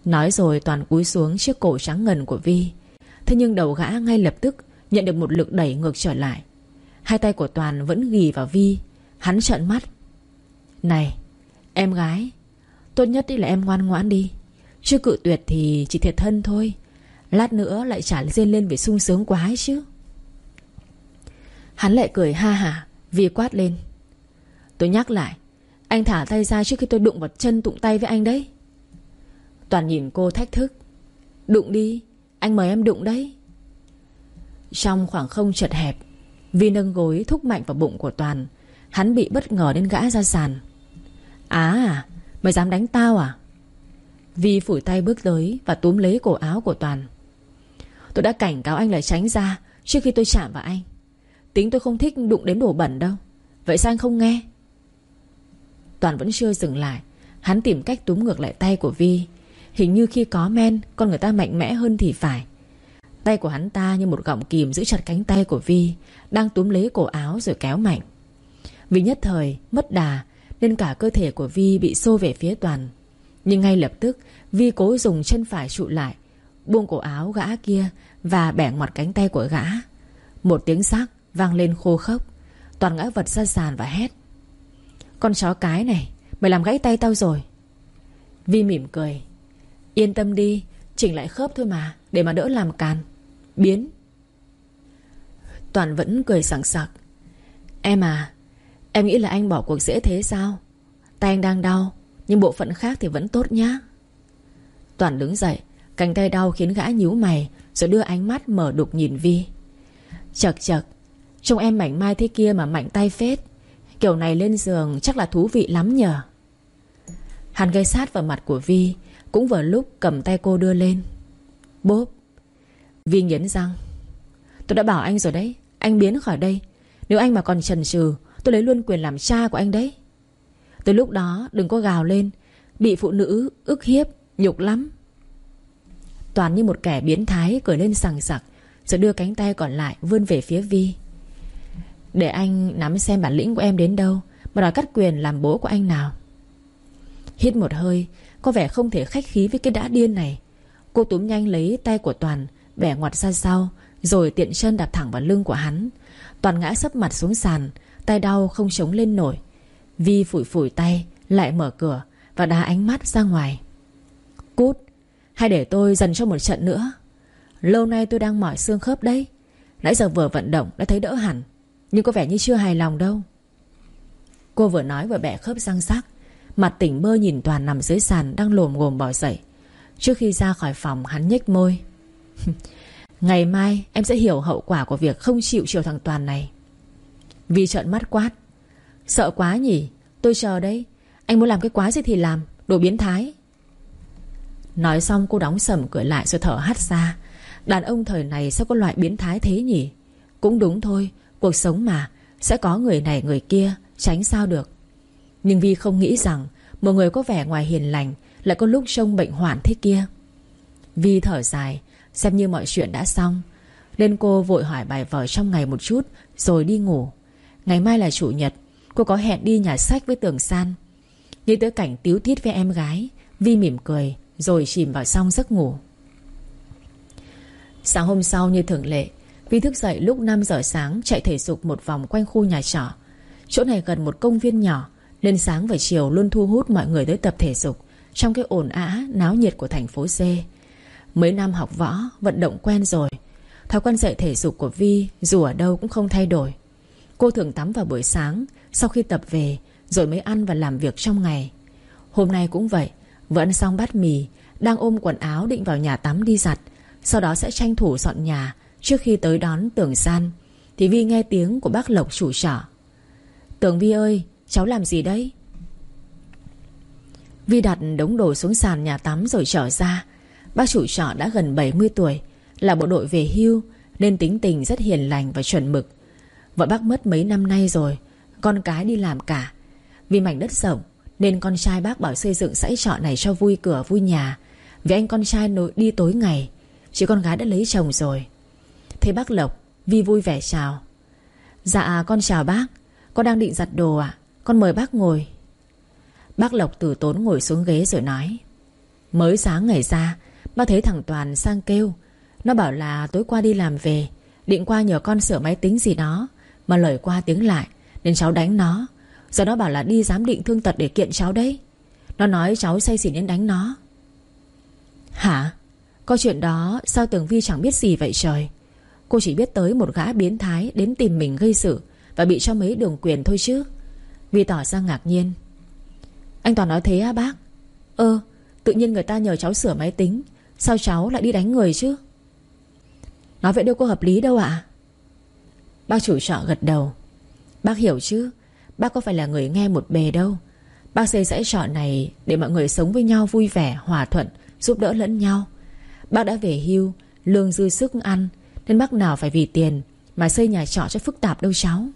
Nói rồi Toàn cúi xuống chiếc cổ trắng ngần của Vi. Thế nhưng đầu gã ngay lập tức Nhận được một lực đẩy ngược trở lại. Hai tay của Toàn vẫn ghi vào Vi. Hắn trợn mắt. Này, em gái, Tốt nhất đi là em ngoan ngoãn đi. Chưa cự tuyệt thì chỉ thiệt thân thôi. Lát nữa lại trả riêng lên vì sung sướng quá ấy chứ. Hắn lại cười ha hả, Vi quát lên. Tôi nhắc lại, Anh thả tay ra trước khi tôi đụng vào chân tụng tay với anh đấy. Toàn nhìn cô thách thức. Đụng đi, Anh mời em đụng đấy. Trong khoảng không chật hẹp Vi nâng gối thúc mạnh vào bụng của Toàn, Hắn bị bất ngờ đến gã ra sàn. Á à Mày dám đánh tao à? Vi phủi tay bước tới Và túm lấy cổ áo của Toàn. Tôi đã cảnh cáo anh là tránh ra Trước khi tôi chạm vào anh. Tính tôi không thích đụng đến đồ bẩn đâu. Vậy sao anh không nghe? Toàn vẫn chưa dừng lại, Hắn tìm cách túm ngược lại tay của Vi. Hình như khi có men, Con người ta mạnh mẽ hơn thì phải. Tay của hắn ta như một gọng kìm giữ chặt cánh tay của Vi, Đang túm lấy cổ áo rồi kéo mạnh. Vì nhất thời, mất đà, Nên cả cơ thể của Vi bị xô về phía Toàn. Nhưng ngay lập tức, Vi cố dùng chân phải trụ lại, Buông cổ áo gã kia Và bẻ ngoặt cánh tay của gã. Một tiếng sắc vang lên khô khốc, Toàn ngã vật ra sàn và hét. Con chó cái này, Mày làm gãy tay tao rồi. Vi mỉm cười. Yên tâm đi, Chỉnh lại khớp thôi mà, Để mà đỡ làm càn. Biến. Toàn vẫn cười sảng sặc. Em à Em nghĩ là anh bỏ cuộc dễ thế sao? Tay anh đang đau, Nhưng bộ phận khác thì vẫn tốt nhá. Toàn đứng dậy, Cánh tay đau khiến gã nhíu mày, Rồi đưa ánh mắt mở đục nhìn Vi. Chật chật Trông em mảnh mai thế kia mà mạnh tay phết. Kiểu này lên giường chắc là thú vị lắm nhờ. Hắn gây sát vào mặt của Vi, Cũng vừa lúc cầm tay cô đưa lên. Bốp. Vi nghiến răng. Tôi đã bảo anh rồi đấy, Anh biến khỏi đây. Nếu anh mà còn chần chừ, Tôi lấy luôn quyền làm cha của anh đấy. Từ lúc đó, đừng có gào lên. Bị phụ nữ ức hiếp, Nhục lắm. Toàn như một kẻ biến thái cười lên sằng sặc, Rồi đưa cánh tay còn lại vươn về phía Vi. Để anh nắm xem bản lĩnh của em đến đâu, Mà đòi cắt quyền làm bố của anh nào. Hít một hơi, Có vẻ không thể khách khí với cái đã điên này. Cô túm nhanh lấy tay của Toàn Bẻ ngoặt ra sau Rồi tiện chân đạp thẳng vào lưng của hắn. Toàn ngã sấp mặt xuống sàn, Tay đau không chống lên nổi. Vi phủi phủi tay, Lại mở cửa Và đá ánh mắt ra ngoài. Cút Hay để tôi dần cho một trận nữa. Lâu nay tôi đang mỏi xương khớp đấy. Nãy giờ vừa vận động đã thấy đỡ hẳn, Nhưng có vẻ như chưa hài lòng đâu. Cô vừa nói vừa bẻ khớp răng sắc Mặt tỉnh bơ nhìn Toàn nằm dưới sàn Đang lồm ngồm bò dậy. Trước khi ra khỏi phòng, hắn nhếch môi. Ngày mai em sẽ hiểu hậu quả của việc không chịu chiều thằng Toàn này. Vì trợn mắt quát. Sợ quá nhỉ, Tôi chờ đấy Anh muốn làm cái quá gì thì làm, Đồ biến thái. Nói xong cô đóng sầm cửa lại rồi thở hắt ra. Đàn ông thời này sao có loại biến thái thế nhỉ? Cũng đúng thôi, Cuộc sống mà. Sẽ có người này người kia, Tránh sao được. Nhưng Vi không nghĩ rằng Một người có vẻ ngoài hiền lành Lại có lúc trông bệnh hoạn thế kia. Vi thở dài. Xem như mọi chuyện đã xong. Nên cô vội hỏi bài vở trong ngày một chút, Rồi đi ngủ. Ngày mai là chủ nhật, Cô có hẹn đi nhà sách với Tường San. Nghĩ tới cảnh tiếu tiết với em gái, Vi mỉm cười, Rồi chìm vào xong giấc ngủ. Sáng hôm sau như thường lệ, Vi thức dậy lúc 5 giờ sáng Chạy thể dục một vòng quanh khu nhà trọ. Chỗ này gần một công viên nhỏ Nên sáng và chiều luôn thu hút mọi người tới tập thể dục Trong cái ồn ã náo nhiệt của thành phố C. Mấy năm học võ, Vận động quen rồi. Thói quen dậy thể dục của Vi Dù ở đâu cũng không thay đổi. Cô thường tắm vào buổi sáng, Sau khi tập về, Rồi mới ăn và làm việc trong ngày. Hôm nay cũng vậy Vừa ăn xong bát mì, Đang ôm quần áo định vào nhà tắm đi giặt, Sau đó sẽ tranh thủ dọn nhà Trước khi tới đón tưởng San Thì Vi nghe tiếng của bác Lộc chủ trọ. Tưởng Vi ơi, Cháu làm gì đấy? Vi đặt đống đồ xuống sàn nhà tắm rồi trở ra. Bác chủ trọ đã gần 70 tuổi, Là bộ đội về hưu, Nên tính tình rất hiền lành và chuẩn mực. Vợ bác mất mấy năm nay rồi, Con cái đi làm cả. Vì mảnh đất rộng, Nên con trai bác bảo xây dựng sãy trọ này cho vui cửa, vui nhà. Vì anh con trai nội đi tối ngày Chỉ con gái đã lấy chồng rồi. Thế bác Lộc Vi vui vẻ chào. Dạ con chào bác. Con đang định giặt đồ ạ. Con mời bác ngồi. Bác Lộc từ tốn ngồi xuống ghế rồi nói. Mới sáng ngày ra Bác thấy thằng Toàn sang kêu. Nó bảo là tối qua đi làm về, Định qua nhờ con sửa máy tính gì đó, Mà lời qua tiếng lại, Nên cháu đánh nó. Giờ nó bảo là đi giám định thương tật để kiện cháu đấy. Nó nói cháu say xỉn đến đánh nó. Hả? Có chuyện đó, sao Tường Vi chẳng biết gì vậy trời? Cô chỉ biết tới một gã biến thái Đến tìm mình gây sự Và bị cho mấy đường quyền thôi chứ. Vi tỏ ra ngạc nhiên. Anh Toàn nói thế á bác? Ơ, tự nhiên người ta nhờ cháu sửa máy tính Sao cháu lại đi đánh người chứ? Nói vậy đâu có hợp lý đâu ạ. Bác chủ trọ gật đầu. Bác hiểu chứ Bác có phải là người nghe một bề đâu. Bác xây dãy trọ này Để mọi người sống với nhau vui vẻ, hòa thuận Giúp đỡ lẫn nhau. Bác đã về hưu, lương dư sức ăn Nên bác nào phải vì tiền Mà xây nhà trọ cho phức tạp đâu cháu.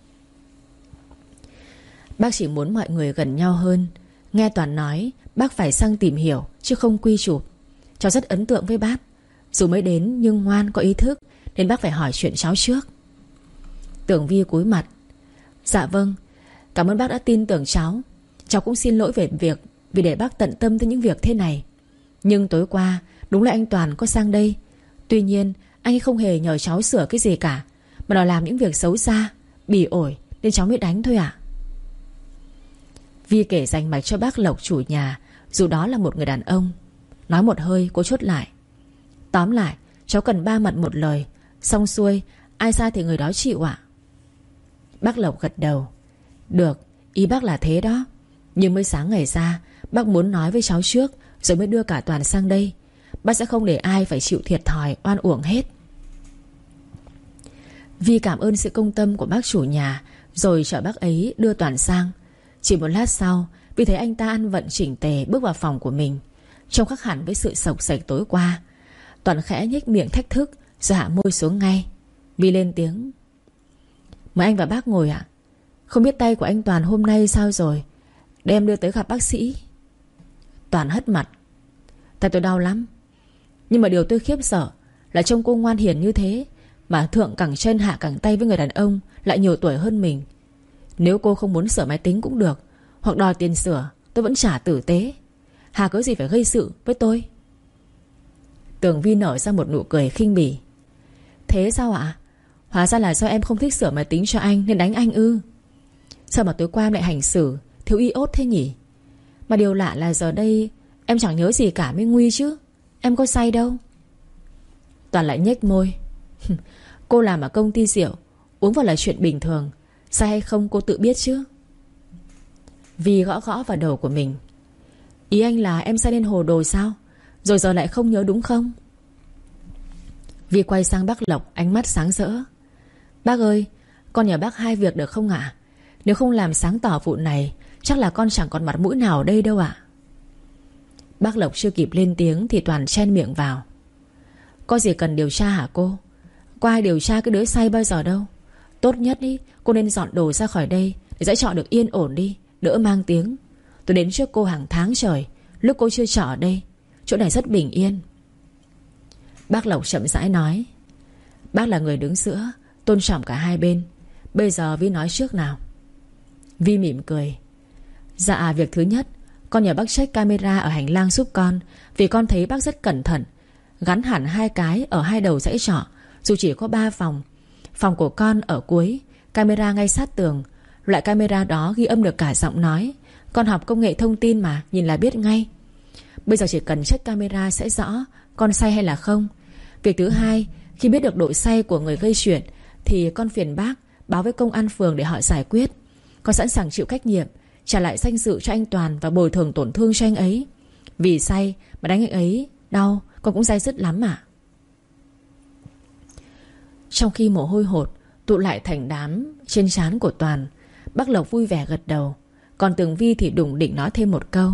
Bác chỉ muốn mọi người gần nhau hơn. Nghe Toàn nói Bác phải sang tìm hiểu Chứ không quy chụp. Cháu rất ấn tượng với bác. Dù mới đến, nhưng ngoan có ý thức, Nên bác phải hỏi chuyện cháu trước. Tưởng Vi cúi mặt. Dạ vâng Cảm ơn bác đã tin tưởng cháu. Cháu cũng xin lỗi về việc, Vì để bác tận tâm tới những việc thế này. Nhưng tối qua, đúng là anh Toàn có sang đây. Tuy nhiên, anh ấy không hề nhờ cháu sửa cái gì cả, Mà đòi làm những việc xấu xa, Bỉ ổi, Nên cháu mới đánh thôi ạ. Vi kể dành mạch cho bác Lộc chủ nhà, Dù đó là một người đàn ông. Nói một hơi, cô chốt lại. Tóm lại, cháu cần ba mặt một lời. Xong xuôi, ai sai thì người đó chịu ạ. Bác Lộc gật đầu. Được, ý bác là thế đó. Nhưng mới sáng ngày ra, Bác muốn nói với cháu trước, Rồi mới đưa cả toàn sang đây. Bác sẽ không để ai phải chịu thiệt thòi, oan uổng hết. Vi cảm ơn sự công tâm của bác chủ nhà, Rồi chở bác ấy đưa toàn sang. Chỉ một lát sau Vi thấy anh ta ăn vận chỉnh tề bước vào phòng của mình Trông khác hẳn với sự sộc sạch tối qua. Toàn khẽ nhếch miệng thách thức, Rồi hạ môi xuống ngay. Vi lên tiếng. Mời anh và bác ngồi ạ. Không biết tay của anh Toàn hôm nay sao rồi? Đem đưa tới gặp bác sĩ. Toàn hất mặt. Tay tôi đau lắm. Nhưng mà điều tôi khiếp sợ Là trông cô ngoan hiền như thế, Mà thượng cẳng chân hạ cẳng tay với người đàn ông Lại nhiều tuổi hơn mình. Nếu cô không muốn sửa máy tính cũng được, Hoặc đòi tiền sửa, Tôi vẫn trả tử tế. Hà có gì phải gây sự với tôi? Tường Vi nở ra một nụ cười khinh bỉ. Thế sao ạ? Hóa ra là do em không thích sửa máy tính cho anh Nên đánh anh ư? Sao mà tối qua em lại hành xử Thiếu y ốt thế nhỉ? Mà điều lạ là giờ đây Em chẳng nhớ gì cả mới nguy chứ. Em có say đâu. Toàn lại nhếch môi. Cô làm ở công ty rượu, Uống vào là chuyện bình thường. Sai hay không cô tự biết chứ. Vì gõ gõ vào đầu của mình. Ý anh là em sẽ lên hồ đồ sao? Rồi giờ lại không nhớ đúng không? Vi quay sang bác Lộc, Ánh mắt sáng rỡ. Bác ơi, Con nhờ bác hai việc được không ạ? Nếu không làm sáng tỏ vụ này, Chắc là con chẳng còn mặt mũi nào ở đây đâu ạ. Bác Lộc chưa kịp lên tiếng Thì Toàn chen miệng vào. Có gì cần điều tra hả cô? Có ai điều tra cái đứa say bao giờ đâu? Tốt nhất đi Cô nên dọn đồ ra khỏi đây Để dãy trọ được yên ổn đi, Đỡ mang tiếng. Tôi đến trước cô hàng tháng trời. Lúc cô chưa trọ ở đây, Chỗ này rất bình yên. Bác Lộc chậm rãi nói, Bác là người đứng giữa, Tôn trọng cả hai bên. Bây giờ Vi nói trước nào. Vi mỉm cười Dạ việc thứ nhất, Con nhờ bác check camera ở hành lang giúp con, Vì con thấy bác rất cẩn thận. Gắn hẳn hai cái ở hai đầu dãy trọ, Dù chỉ có ba phòng. Phòng của con ở cuối, Camera ngay sát tường. Loại camera đó ghi âm được cả giọng nói. Con học công nghệ thông tin mà, Nhìn là biết ngay. Bây giờ chỉ cần check camera sẽ rõ Con say hay là không. Việc thứ hai, Khi biết được đội say của người gây chuyện, Thì con phiền bác Báo với công an phường để họ giải quyết. Con sẵn sàng chịu trách nhiệm, Trả lại danh dự cho anh Toàn Và bồi thường tổn thương cho anh ấy. Vì say mà đánh anh ấy Đau, con cũng say dứt lắm mà Trong khi mồ hôi hột Tụ lại thành đám trên trán của Toàn, Bác Lộc vui vẻ gật đầu. Còn Tường Vi thì đủng định nói thêm một câu.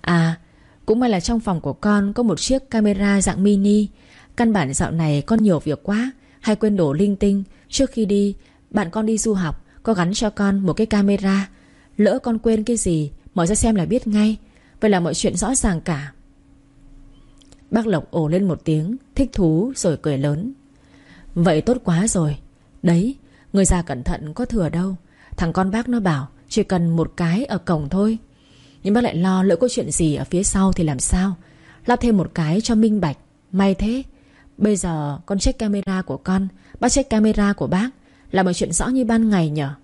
À Cũng may là trong phòng của con Có một chiếc camera dạng mini. Căn bản dạo này con nhiều việc quá, Hay quên đổ linh tinh. Trước khi đi, Bạn con đi du học, Có gắn cho con một cái camera. Lỡ con quên cái gì, Mở ra xem là biết ngay. Vậy là mọi chuyện rõ ràng cả. Bác Lộc ồ lên một tiếng, Thích thú rồi cười lớn. Vậy tốt quá rồi. Đấy, Người già cẩn thận có thừa đâu. Thằng con bác nó bảo chỉ cần một cái ở cổng thôi. Nhưng bác lại lo lỡ có chuyện gì ở phía sau thì làm sao? Lắp thêm một cái cho minh bạch. May thế. Bây giờ con check camera của con. Bác check camera của bác. Là một chuyện rõ như ban ngày nhở?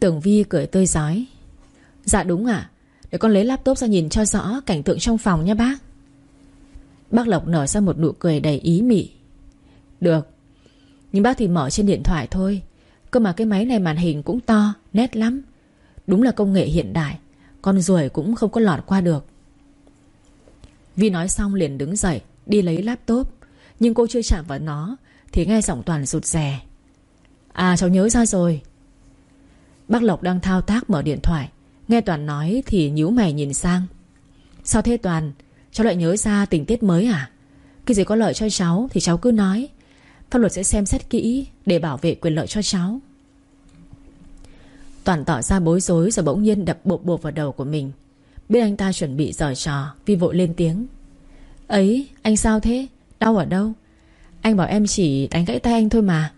Tưởng Vi cười tươi giói. Dạ đúng ạ. Để con lấy laptop ra nhìn cho rõ cảnh tượng trong phòng nha bác. Bác Lộc nở ra một nụ cười đầy ý mị. Được. Nhưng bác thì mở trên điện thoại thôi. Cơ mà cái máy này màn hình cũng to, Nét lắm. Đúng là công nghệ hiện đại, Con ruồi cũng không có lọt qua được. Vi nói xong liền đứng dậy, Đi lấy laptop. Nhưng cô chưa chạm vào nó, Thì nghe giọng Toàn rụt rè. À cháu nhớ ra rồi. Bác Lộc đang thao tác mở điện thoại. Nghe Toàn nói thì nhíu mày nhìn sang. Sao thế Toàn? Cháu lại nhớ ra tình tiết mới à? Cái gì có lợi cho cháu thì cháu cứ nói. Pháp luật sẽ xem xét kỹ Để bảo vệ quyền lợi cho cháu. Toàn tỏ ra bối rối Rồi bỗng nhiên đập bột bột vào đầu của mình. Biết anh ta chuẩn bị giở trò, Vi vội lên tiếng. Ấy, anh sao thế? Đau ở đâu? Anh bảo em chỉ đánh gãy tay anh thôi mà.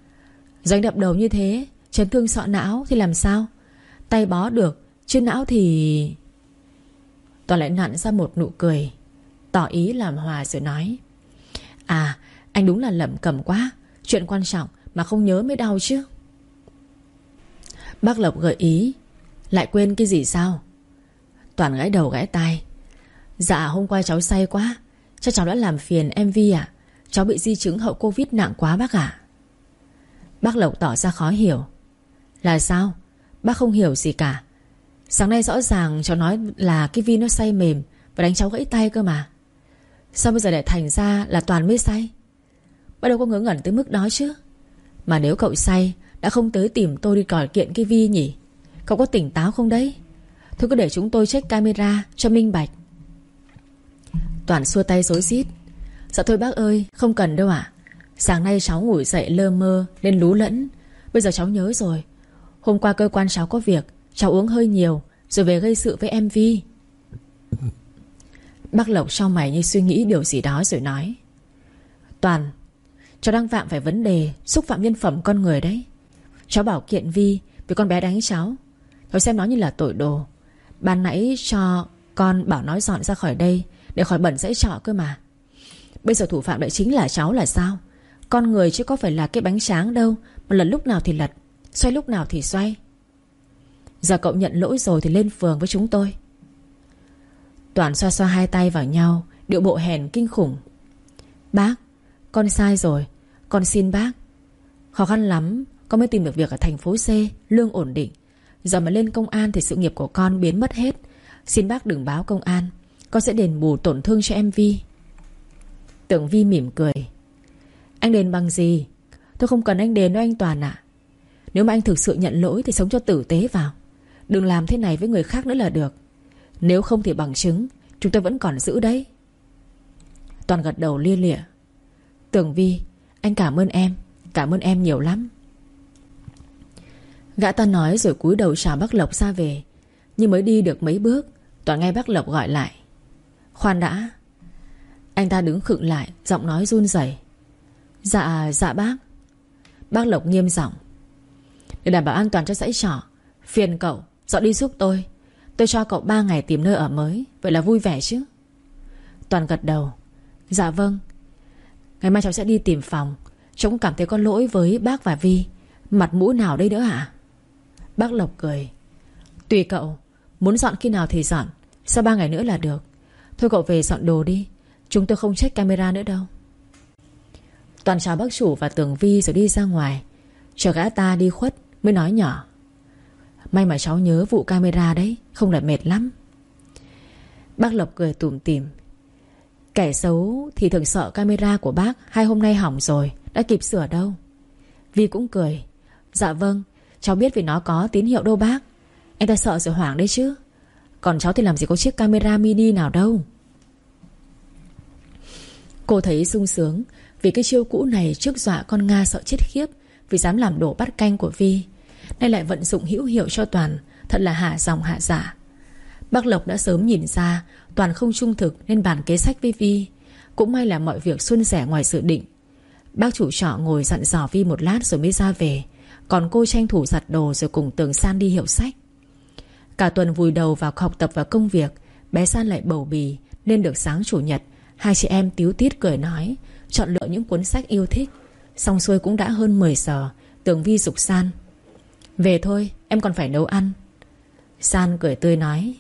Giờ anh đập đầu như thế, Chấn thương sọ não thì làm sao? Tay bó được, Chứ não thì Toàn lại nặn ra một nụ cười, Tỏ ý làm hòa rồi nói. À anh đúng là lẩm cẩm quá. Chuyện quan trọng mà không nhớ mới đau chứ. Bác Lộc gợi ý, Lại quên cái gì sao? Toàn gãi đầu gãi tai. Dạ hôm qua cháu say quá. Chắc cháu đã làm phiền MV à Cháu bị di chứng hậu Covid nặng quá bác ạ. Bác Lộc tỏ ra khó hiểu. Là sao? Bác không hiểu gì cả. Sáng nay rõ ràng cháu nói là cái Vi nó say mềm Và đánh cháu gãy tay cơ mà. Sao bây giờ lại thành ra là Toàn mới say? Bắt đâu có ngớ ngẩn tới mức đó chứ. Mà nếu cậu say, Đã không tới tìm tôi đi còi kiện cái Vi nhỉ? Cậu có tỉnh táo không đấy? Thôi cứ để chúng tôi check camera cho minh bạch. Toàn xua tay dối rít Dạ thôi bác ơi, không cần đâu ạ. Sáng nay cháu ngủ dậy lơ mơ nên lú lẫn. Bây giờ cháu nhớ rồi. Hôm qua cơ quan cháu có việc, Cháu uống hơi nhiều, Rồi về gây sự với em Vi. Bác Lộc sau mày như suy nghĩ điều gì đó rồi nói. Toàn Cháu đang phạm phải vấn đề Xúc phạm nhân phẩm con người đấy. Cháu bảo kiện Vi Vì con bé đánh cháu. Cháu xem nó như là tội đồ. Ban nãy cho con bảo nói dọn ra khỏi đây Để khỏi bẩn dãy trọ cơ mà. Bây giờ thủ phạm lại chính là cháu là sao? Con người chứ có phải là cái bánh tráng đâu, Mà lần lúc nào thì lật, Xoay lúc nào thì xoay. Giờ cậu nhận lỗi rồi thì lên phường với chúng tôi. Toàn xoa xoa hai tay vào nhau, Điệu bộ hèn kinh khủng. Bác con sai rồi. Con xin bác. Khó khăn lắm, Con mới tìm được việc ở thành phố C, Lương ổn định. Giờ mà lên công an thì sự nghiệp của con biến mất hết. Xin bác đừng báo công an. Con sẽ đền bù tổn thương cho em Vi. Tưởng Vi mỉm cười. Anh đền bằng gì? Tôi không cần anh đền đâu anh Toàn ạ. Nếu mà anh thực sự nhận lỗi Thì sống cho tử tế vào. Đừng làm thế này với người khác nữa là được. Nếu không thì bằng chứng, Chúng tôi vẫn còn giữ đấy. Toàn gật đầu lia lịa. Tưởng Vi, Anh cảm ơn em, Cảm ơn em nhiều lắm. Gã ta nói rồi cúi đầu chào bác Lộc ra về, Nhưng mới đi được mấy bước, Toàn nghe bác Lộc gọi lại. Khoan đã. Anh ta đứng khựng lại, Giọng nói run rẩy. Dạ dạ bác. Bác Lộc nghiêm giọng. Để đảm bảo an toàn cho dãy trọ, Phiền cậu dọn đi giúp tôi. Tôi cho cậu 3 ngày tìm nơi ở mới, Vậy là vui vẻ chứ. Toàn gật đầu. Dạ vâng. Ngày mai cháu sẽ đi tìm phòng. Cháu cũng cảm thấy có lỗi với bác và Vi. Mặt mũi nào đây nữa hả? Bác Lộc cười. Tùy cậu, Muốn dọn khi nào thì dọn. Sau ba ngày nữa là được. Thôi cậu về dọn đồ đi. Chúng tôi không check camera nữa đâu. Toàn chào bác chủ và Tường Vi rồi đi ra ngoài. Chờ gã ta đi khuất Mới nói nhỏ. May mà cháu nhớ vụ camera đấy, Không là mệt lắm. Bác Lộc cười tủm tỉm. Kẻ xấu thì thường sợ camera của bác Hai hôm nay hỏng rồi, Đã kịp sửa đâu. Vi cũng cười. Dạ vâng Cháu biết vì nó có tín hiệu đâu bác. Anh ta sợ rồi hoảng đấy chứ. Còn cháu thì làm gì có chiếc camera mini nào đâu. Cô thấy sung sướng Vì cái chiêu cũ này trước dọa con Nga sợ chết khiếp Vì dám làm đổ bát canh của Vi. Nay lại vận dụng hữu hiệu cho Toàn, Thật là hạ dòng hạ giả Bác Lộc đã sớm nhìn ra Toàn không trung thực nên bàn kế sách với Vi. Cũng may là mọi việc xuân sẻ ngoài dự định. Bác chủ trọ ngồi dặn dò Vi một lát rồi mới ra về. Còn cô tranh thủ giặt đồ rồi cùng Tường San đi hiệu sách. Cả tuần vùi đầu vào học tập và công việc, Bé San lại bầu bì, Nên được sáng chủ nhật, Hai chị em tiếu tít cười nói, Chọn lựa những cuốn sách yêu thích. Xong xuôi cũng đã hơn 10 giờ, Tường Vi dục San, Về thôi, em còn phải nấu ăn. San cười tươi nói